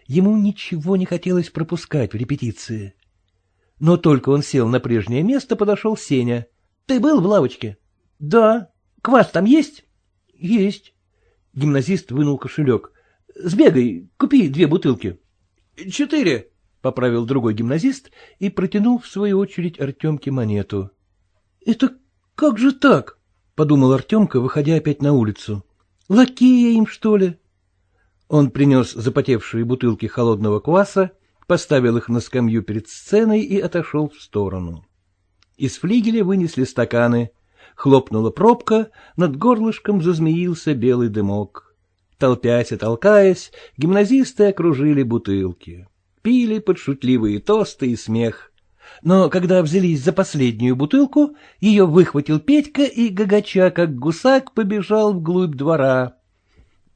Ему ничего не хотелось пропускать в репетиции. Но только он сел на прежнее место, подошел Сеня. — Ты был в лавочке? — Да. — Квас там есть? — Есть. Гимназист вынул кошелек. — Сбегай, купи две бутылки. — Четыре. — поправил другой гимназист и протянул, в свою очередь, Артемке монету. — Это как же так? — подумал Артемка, выходя опять на улицу. — Лакея им, что ли? Он принес запотевшие бутылки холодного кваса, поставил их на скамью перед сценой и отошел в сторону. Из флигеля вынесли стаканы. Хлопнула пробка, над горлышком зазмеился белый дымок. Толпясь и толкаясь, гимназисты окружили бутылки. Пили под шутливые тосты и смех. Но когда взялись за последнюю бутылку, ее выхватил Петька и, гагача как гусак, побежал вглубь двора.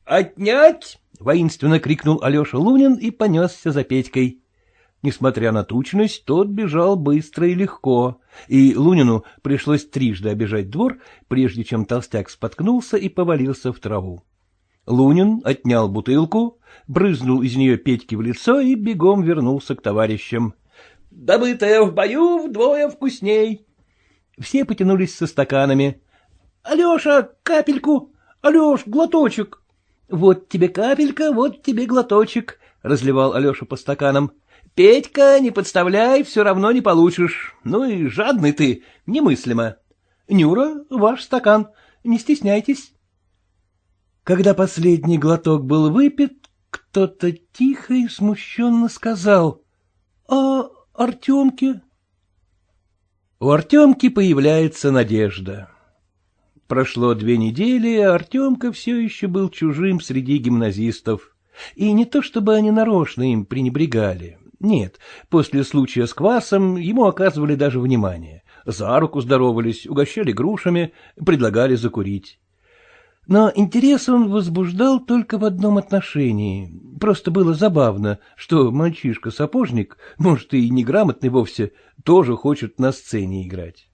«Отнять!» — воинственно крикнул Алеша Лунин и понесся за Петькой. Несмотря на тучность, тот бежал быстро и легко, и Лунину пришлось трижды обежать двор, прежде чем толстяк споткнулся и повалился в траву. Лунин отнял бутылку, брызнул из нее Петьке в лицо и бегом вернулся к товарищам. — Добытое в бою вдвое вкусней. Все потянулись со стаканами. — Алеша, капельку! Алеш, глоточек! — Вот тебе капелька, вот тебе глоточек, — разливал Алеша по стаканам. — Петька, не подставляй, все равно не получишь. Ну и жадный ты, немыслимо. Нюра, ваш стакан, не стесняйтесь. Когда последний глоток был выпит, кто-то тихо и смущенно сказал, — А Артемке? У Артемки появляется надежда. Прошло две недели, а Артемка все еще был чужим среди гимназистов. И не то чтобы они нарочно им пренебрегали. Нет, после случая с квасом ему оказывали даже внимание. За руку здоровались, угощали грушами, предлагали закурить. Но интерес он возбуждал только в одном отношении. Просто было забавно, что мальчишка-сапожник, может, и неграмотный вовсе, тоже хочет на сцене играть.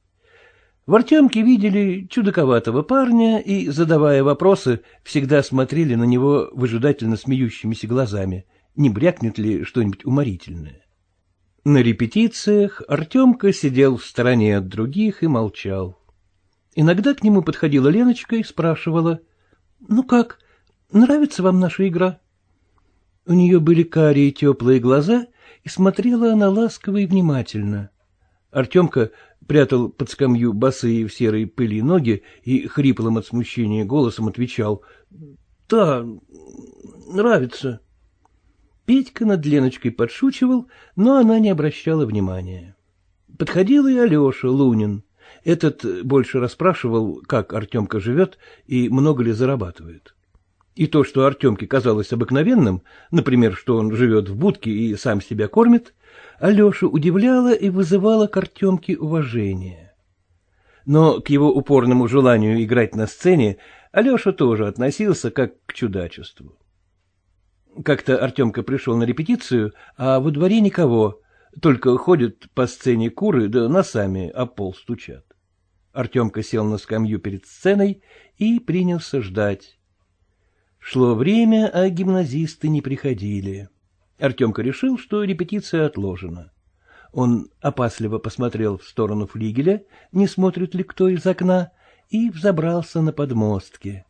В Артемке видели чудаковатого парня и, задавая вопросы, всегда смотрели на него выжидательно смеющимися глазами — не брякнет ли что-нибудь уморительное. На репетициях Артемка сидел в стороне от других и молчал. Иногда к нему подходила Леночка и спрашивала, «Ну как, нравится вам наша игра?» У нее были карие теплые глаза, и смотрела она ласково и внимательно. Артемка прятал под скамью босые в серой пыли ноги и хриплым от смущения голосом отвечал, «Да, нравится». Петька над Леночкой подшучивал, но она не обращала внимания. Подходил и Алеша Лунин. Этот больше расспрашивал, как Артемка живет и много ли зарабатывает. И то, что Артемке казалось обыкновенным, например, что он живет в будке и сам себя кормит, Алешу удивляло и вызывало к Артемке уважение. Но к его упорному желанию играть на сцене Алеша тоже относился как к чудачеству. Как-то Артемка пришел на репетицию, а во дворе никого, только ходят по сцене куры, да носами о пол стучат. Артемка сел на скамью перед сценой и принялся ждать. Шло время, а гимназисты не приходили. Артемка решил, что репетиция отложена. Он опасливо посмотрел в сторону флигеля, не смотрит ли кто из окна, и взобрался на подмостки.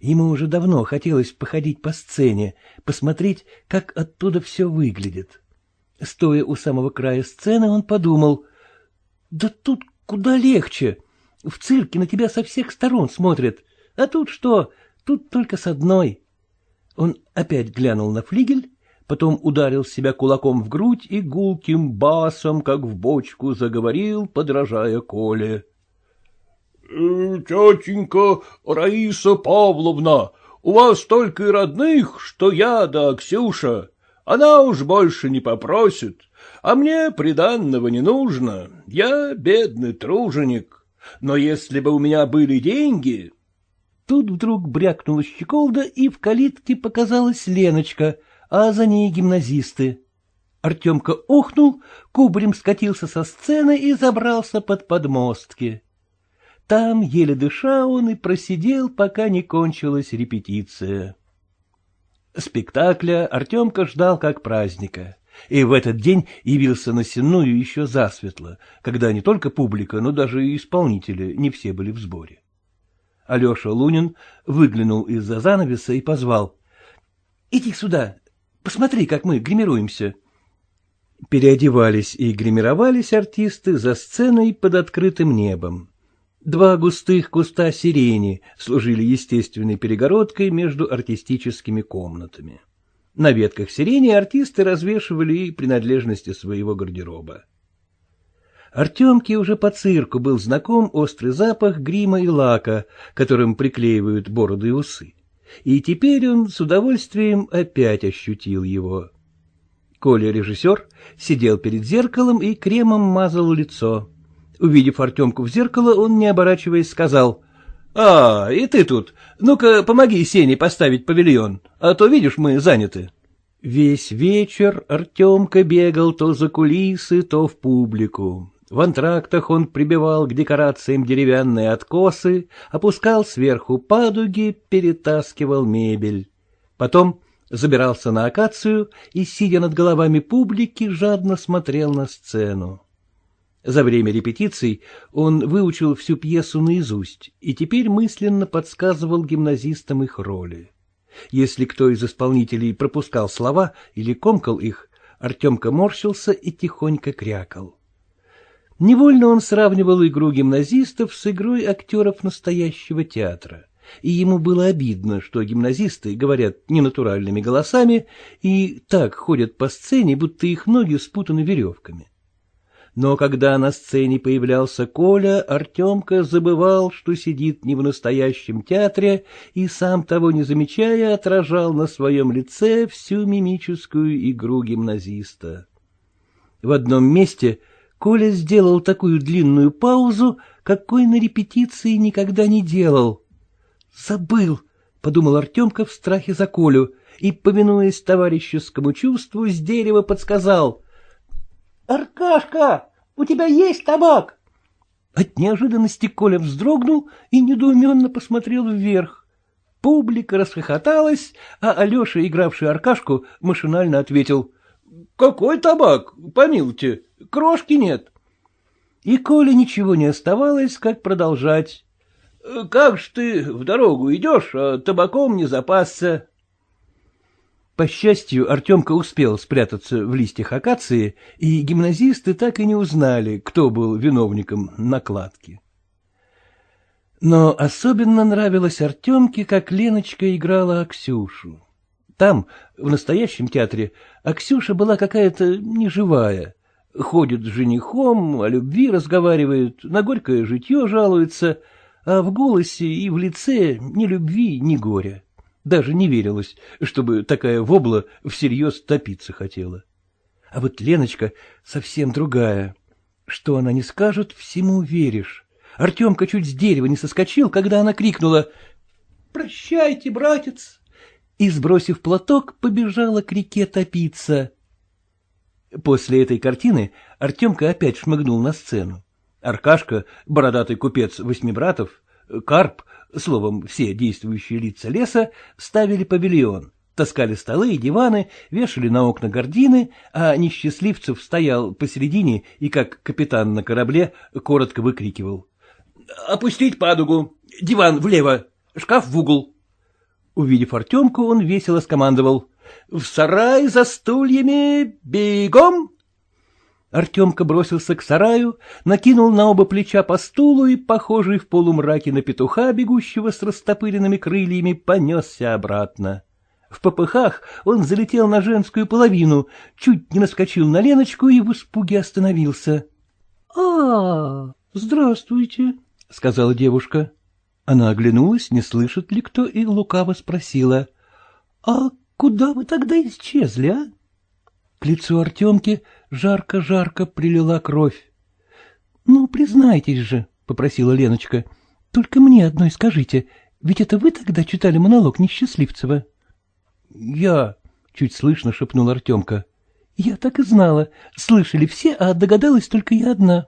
Ему уже давно хотелось походить по сцене, посмотреть, как оттуда все выглядит. Стоя у самого края сцены, он подумал, да тут куда легче. В цирке на тебя со всех сторон смотрят, а тут что, тут только с одной. Он опять глянул на флигель, потом ударил себя кулаком в грудь и гулким басом, как в бочку, заговорил, подражая Коле. Э, — Тетенька Раиса Павловна, у вас только и родных, что я да Ксюша. Она уж больше не попросит, а мне приданного не нужно. Я бедный труженик. Но если бы у меня были деньги... Тут вдруг брякнула щеколда, и в калитке показалась Леночка, а за ней гимназисты. Артемка охнул, кубарем скатился со сцены и забрался под подмостки. Там, еле дыша, он и просидел, пока не кончилась репетиция. Спектакля Артемка ждал как праздника. И в этот день явился на Сенную еще засветло, когда не только публика, но даже и исполнители не все были в сборе. Алеша Лунин выглянул из-за занавеса и позвал. — Иди сюда, посмотри, как мы гримируемся. Переодевались и гримировались артисты за сценой под открытым небом. Два густых куста сирени служили естественной перегородкой между артистическими комнатами. На ветках сирени артисты развешивали и принадлежности своего гардероба. Артемке уже по цирку был знаком острый запах грима и лака, которым приклеивают бороды и усы. И теперь он с удовольствием опять ощутил его. Коля, режиссер, сидел перед зеркалом и кремом мазал лицо. Увидев Артемку в зеркало, он, не оборачиваясь, сказал, — А, и ты тут. Ну-ка, помоги Сене поставить павильон, а то, видишь, мы заняты. Весь вечер Артемка бегал то за кулисы, то в публику. В антрактах он прибивал к декорациям деревянные откосы, опускал сверху падуги, перетаскивал мебель. Потом забирался на акацию и, сидя над головами публики, жадно смотрел на сцену. За время репетиций он выучил всю пьесу наизусть и теперь мысленно подсказывал гимназистам их роли. Если кто из исполнителей пропускал слова или комкал их, Артемка морщился и тихонько крякал. Невольно он сравнивал игру гимназистов с игрой актеров настоящего театра, и ему было обидно, что гимназисты говорят ненатуральными голосами и так ходят по сцене, будто их ноги спутаны веревками. Но когда на сцене появлялся Коля, Артемка забывал, что сидит не в настоящем театре, и, сам того не замечая, отражал на своем лице всю мимическую игру гимназиста. В одном месте — Коля сделал такую длинную паузу, какой на репетиции никогда не делал. «Забыл», — подумал Артемка в страхе за Колю, и, повинуясь товарищескому чувству, с дерева подсказал. «Аркашка, у тебя есть табак?» От неожиданности Коля вздрогнул и недоуменно посмотрел вверх. Публика расхохоталась, а Алеша, игравший Аркашку, машинально ответил. — Какой табак, помилуйте, крошки нет. И Коле ничего не оставалось, как продолжать. — Как ж ты в дорогу идешь, а табаком не запасся? По счастью, Артемка успел спрятаться в листьях акации, и гимназисты так и не узнали, кто был виновником накладки. Но особенно нравилось Артемке, как Леночка играла Аксюшу. Там, в настоящем театре, Аксюша была какая-то неживая. Ходит с женихом, о любви разговаривает, на горькое житье жалуется, а в голосе и в лице ни любви, ни горя. Даже не верилось, чтобы такая вобла всерьез топиться хотела. А вот Леночка совсем другая. Что она не скажет, всему веришь. Артемка чуть с дерева не соскочил, когда она крикнула «Прощайте, братец!» и, сбросив платок, побежала к реке топиться. После этой картины Артемка опять шмыгнул на сцену. Аркашка, бородатый купец Восьмибратов, Карп, словом, все действующие лица леса, ставили павильон, таскали столы и диваны, вешали на окна гардины, а Несчастливцев стоял посередине и, как капитан на корабле, коротко выкрикивал. — Опустить падугу! Диван влево! Шкаф в угол! Увидев Артемку, он весело скомандовал. — В сарай за стульями! Бегом! Артемка бросился к сараю, накинул на оба плеча по стулу и, похожий в полумраке на петуха, бегущего с растопыренными крыльями, понесся обратно. В попыхах он залетел на женскую половину, чуть не наскочил на Леночку и в испуге остановился. — А, здравствуйте, — сказала девушка. Она оглянулась, не слышит ли кто, и лукаво спросила. — А куда вы тогда исчезли, а? К лицу Артемки жарко-жарко прилила кровь. — Ну, признайтесь же, — попросила Леночка. — Только мне одной скажите, ведь это вы тогда читали монолог Несчастливцева? — Я, — чуть слышно шепнул Артемка. — Я так и знала. Слышали все, а догадалась только я одна.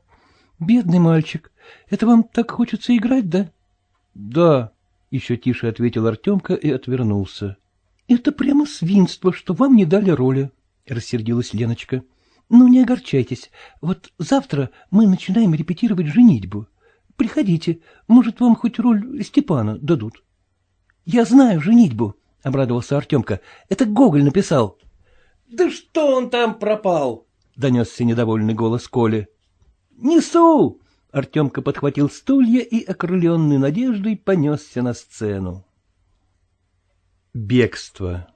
Бедный мальчик, это вам так хочется играть, да? —— Да, — еще тише ответил Артемка и отвернулся. — Это прямо свинство, что вам не дали роли, — рассердилась Леночка. — Ну, не огорчайтесь. Вот завтра мы начинаем репетировать женитьбу. Приходите, может, вам хоть роль Степана дадут. — Я знаю женитьбу, — обрадовался Артемка. — Это Гоголь написал. — Да что он там пропал? — донесся недовольный голос Коли. — Несу! Артемка подхватил стулья и, окрыленный надеждой, понесся на сцену. Бегство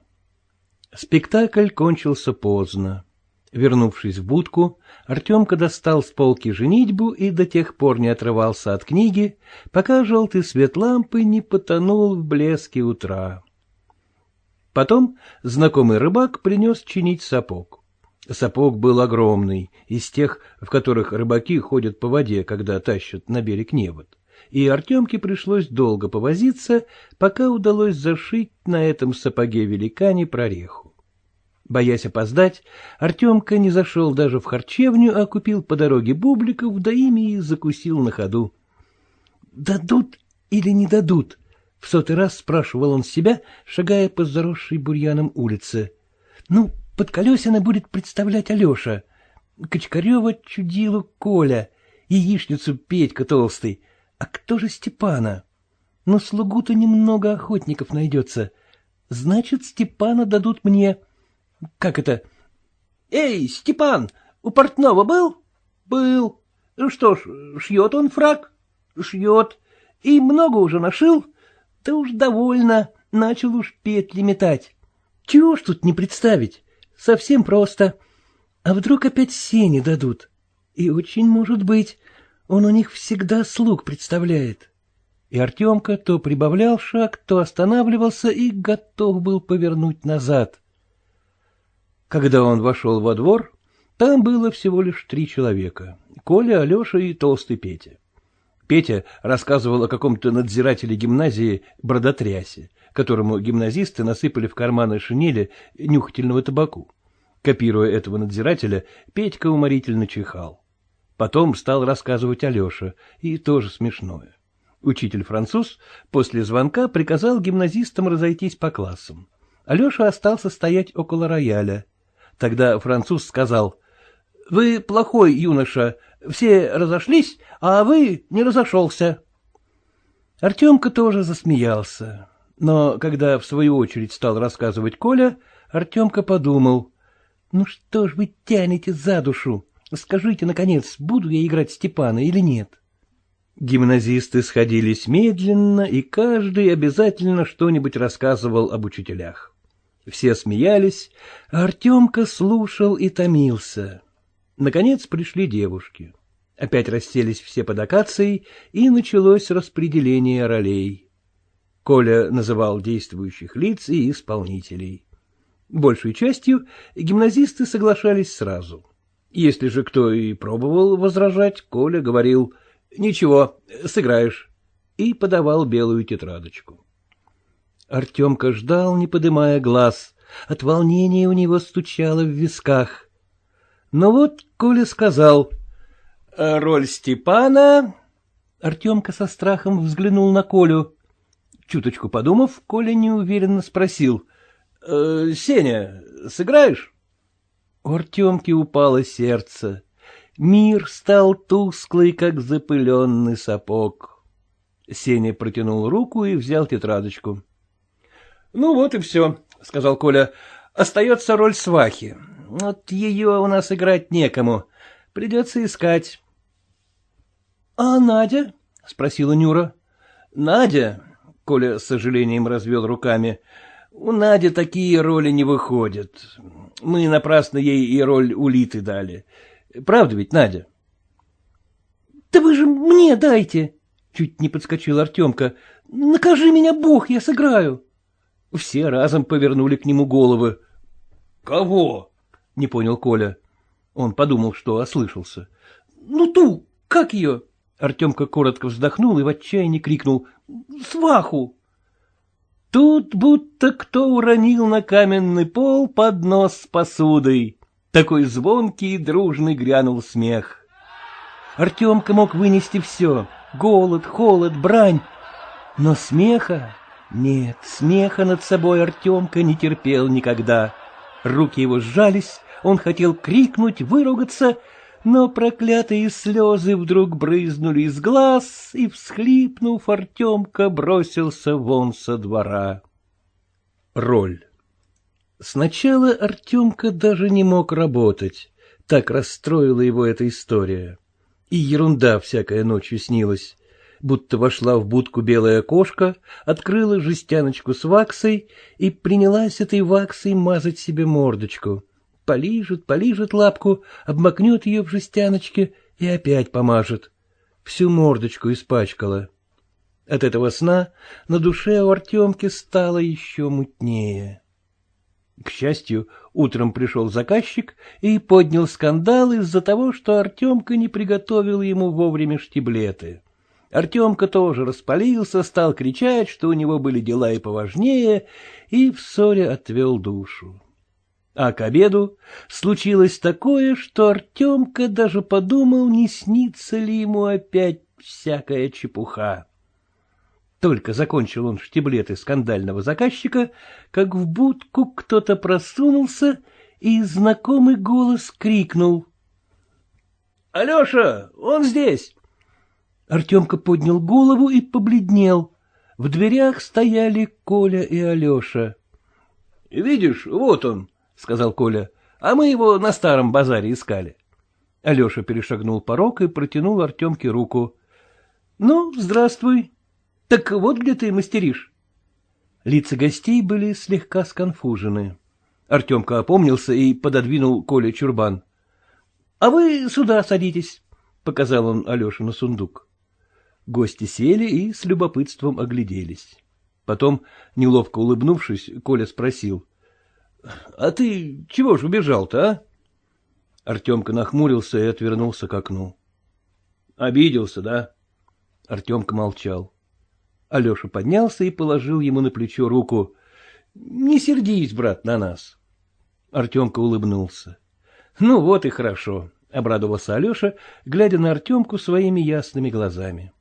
Спектакль кончился поздно. Вернувшись в будку, Артемка достал с полки женитьбу и до тех пор не отрывался от книги, пока желтый свет лампы не потонул в блеске утра. Потом знакомый рыбак принес чинить сапог. Сапог был огромный, из тех, в которых рыбаки ходят по воде, когда тащат на берег невод. И Артемке пришлось долго повозиться, пока удалось зашить на этом сапоге великане прореху. Боясь опоздать, Артемка не зашел даже в харчевню, а купил по дороге бубликов, да ими и закусил на ходу. «Дадут или не дадут?» — в сотый раз спрашивал он себя, шагая по заросшей бурьяном улице. «Ну, под колесина будет представлять Алеша, Кочкарева чудилу Коля, яичницу Петька толстый. А кто же Степана? Но слугу-то немного охотников найдется. Значит, Степана дадут мне. Как это? Эй, Степан, у портного был? Был. Что ж, шьет он фраг? Шьет. И много уже нашил? Да уж довольно, начал уж петли метать. Чего ж тут не представить? Совсем просто. А вдруг опять сени дадут? И очень может быть, он у них всегда слуг представляет. И Артемка то прибавлял шаг, то останавливался и готов был повернуть назад. Когда он вошел во двор, там было всего лишь три человека — Коля, Алеша и толстый Петя. Петя рассказывал о каком-то надзирателе гимназии Бродотрясе, которому гимназисты насыпали в карманы шинели нюхательного табаку. Копируя этого надзирателя, Петька уморительно чихал. Потом стал рассказывать Алеша, и тоже смешное. Учитель-француз после звонка приказал гимназистам разойтись по классам. Алеша остался стоять около рояля. Тогда француз сказал, — Вы плохой юноша, все разошлись, а вы не разошелся. Артемка тоже засмеялся. Но когда в свою очередь стал рассказывать Коля, Артемка подумал, ну что ж вы тянете за душу? Скажите, наконец, буду я играть Степана или нет? Гимназисты сходились медленно, и каждый обязательно что-нибудь рассказывал об учителях. Все смеялись, а Артемка слушал и томился. Наконец пришли девушки. Опять расселись все под акацией, и началось распределение ролей. Коля называл действующих лиц и исполнителей. Большей частью гимназисты соглашались сразу. Если же кто и пробовал возражать, Коля говорил «Ничего, сыграешь» и подавал белую тетрадочку. Артемка ждал, не подымая глаз. От волнения у него стучало в висках. Но вот Коля сказал «Роль Степана...» Артемка со страхом взглянул на Колю. Чуточку подумав, Коля неуверенно спросил. «Э, — Сеня, сыграешь? У Артемки упало сердце. Мир стал тусклый, как запыленный сапог. Сеня протянул руку и взял тетрадочку. — Ну вот и все, — сказал Коля. — Остается роль свахи. Вот ее у нас играть некому. Придется искать. — А Надя? — спросила Нюра. — Надя, Коля с сожалением развел руками. У Нади такие роли не выходят. Мы напрасно ей и роль улиты дали. Правда ведь, Надя? — Да вы же мне дайте! — чуть не подскочил Артемка. — Накажи меня, Бог, я сыграю. Все разом повернули к нему головы. — Кого? — не понял Коля. Он подумал, что ослышался. — Ну ту, как ее? Артемка коротко вздохнул и в отчаянии крикнул. — Сваху! Тут будто кто уронил на каменный пол поднос с посудой. Такой звонкий и дружный грянул смех. Артемка мог вынести все — голод, холод, брань. Но смеха... Нет, смеха над собой Артемка не терпел никогда. Руки его сжались, он хотел крикнуть, выругаться, но проклятые слезы вдруг брызнули из глаз, и, всхлипнув, Артемка бросился вон со двора. Роль Сначала Артемка даже не мог работать, так расстроила его эта история. И ерунда всякая ночью снилась, будто вошла в будку белая кошка, открыла жестяночку с ваксой и принялась этой ваксой мазать себе мордочку — полижет, полижет лапку, обмакнет ее в жестяночке и опять помажет. Всю мордочку испачкала. От этого сна на душе у Артемки стало еще мутнее. К счастью, утром пришел заказчик и поднял скандал из-за того, что Артемка не приготовил ему вовремя штиблеты. Артемка тоже распалился, стал кричать, что у него были дела и поважнее, и в ссоре отвел душу. А к обеду случилось такое, что Артемка даже подумал, не снится ли ему опять всякая чепуха. Только закончил он штиблеты скандального заказчика, как в будку кто-то просунулся, и знакомый голос крикнул. — Алеша, он здесь! Артемка поднял голову и побледнел. В дверях стояли Коля и Алеша. — Видишь, вот он, — сказал Коля, — а мы его на старом базаре искали. Алеша перешагнул порог и протянул Артемке руку. — Ну, здравствуй. Так вот где ты мастеришь. Лица гостей были слегка сконфужены. Артемка опомнился и пододвинул Коле чурбан. — А вы сюда садитесь, — показал он Алёше на сундук. Гости сели и с любопытством огляделись. Потом, неловко улыбнувшись, Коля спросил. — А ты чего ж убежал-то, а? Артемка нахмурился и отвернулся к окну. — Обиделся, да? Артемка молчал. Алеша поднялся и положил ему на плечо руку. — Не сердись, брат, на нас. Артемка улыбнулся. — Ну вот и хорошо, — обрадовался Алеша, глядя на Артемку своими ясными глазами.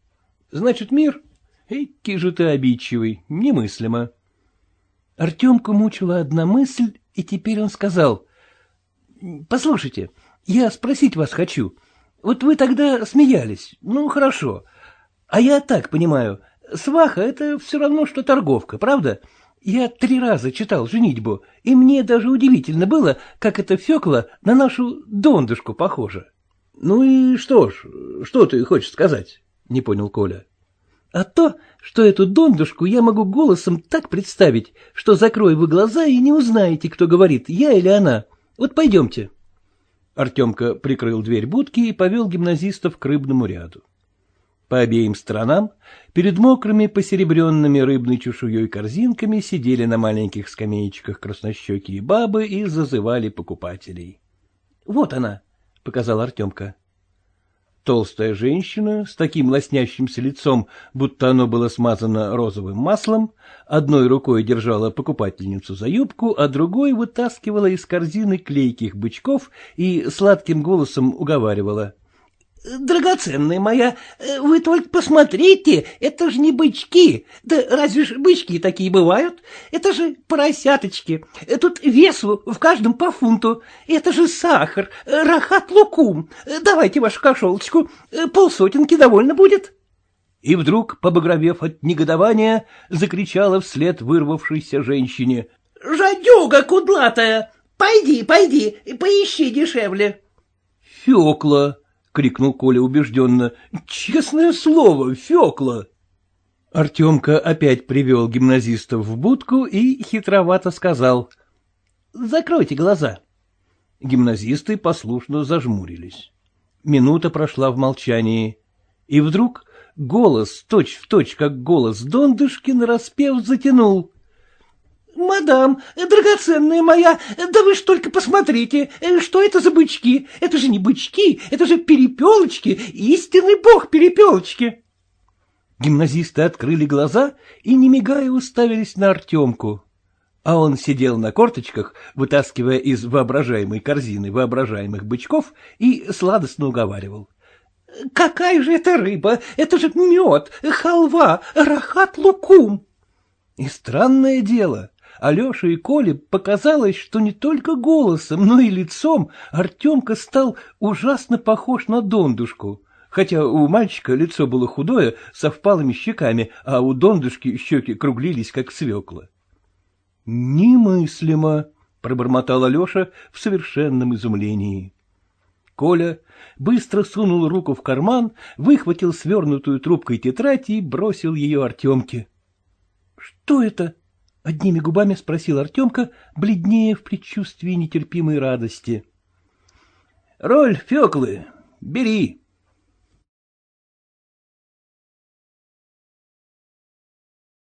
Значит, мир? Эки же ты обидчивый, немыслимо. Артемку мучила одна мысль, и теперь он сказал. — Послушайте, я спросить вас хочу. Вот вы тогда смеялись, ну, хорошо. А я так понимаю, сваха — это все равно, что торговка, правда? Я три раза читал «Женитьбу», и мне даже удивительно было, как эта Фекла на нашу дондушку похожа. — Ну и что ж, что ты хочешь сказать? — не понял Коля. — А то, что эту дондушку я могу голосом так представить, что закрою вы глаза и не узнаете, кто говорит, я или она. Вот пойдемте. Артемка прикрыл дверь будки и повел гимназистов к рыбному ряду. По обеим сторонам, перед мокрыми посеребренными рыбной чешуей корзинками сидели на маленьких скамеечках краснощекие бабы и зазывали покупателей. — Вот она, — показал Артемка. Толстая женщина с таким лоснящимся лицом, будто оно было смазано розовым маслом, одной рукой держала покупательницу за юбку, а другой вытаскивала из корзины клейких бычков и сладким голосом уговаривала. Драгоценная моя, вы только посмотрите, это же не бычки. Да разве ж бычки такие бывают? Это же поросяточки. Тут весу в каждом по фунту. Это же сахар, рахат лукум. Давайте вашу кошелочку, полсотенки довольно будет. И вдруг, побагровев от негодования, закричала вслед вырвавшейся женщине. — Жадюга кудлатая! Пойди, пойди, поищи дешевле. — Фекла! — крикнул Коля убежденно. — Честное слово, Фекла! Артемка опять привел гимназистов в будку и хитровато сказал. — Закройте глаза. Гимназисты послушно зажмурились. Минута прошла в молчании. И вдруг голос, точь-в-точь, точь, как голос Дондышкин, распев затянул. «Мадам, драгоценная моя, да вы ж только посмотрите, что это за бычки? Это же не бычки, это же перепелочки, истинный бог перепелочки!» Гимназисты открыли глаза и, не мигая, уставились на Артемку. А он сидел на корточках, вытаскивая из воображаемой корзины воображаемых бычков, и сладостно уговаривал. — Какая же это рыба? Это же мед, халва, рахат-лукум! И странное дело, Алёше и Коле показалось, что не только голосом, но и лицом Артемка стал ужасно похож на Дондушку, хотя у мальчика лицо было худое, со впалыми щеками, а у Дондушки щеки круглились, как свекла. — Немыслимо, — пробормотал Алеша в совершенном изумлении. Коля быстро сунул руку в карман, выхватил свернутую трубкой тетрадь и бросил ее Артемке. — Что это? — одними губами спросил Артемка, бледнее в предчувствии нетерпимой радости. — Роль Феклы бери,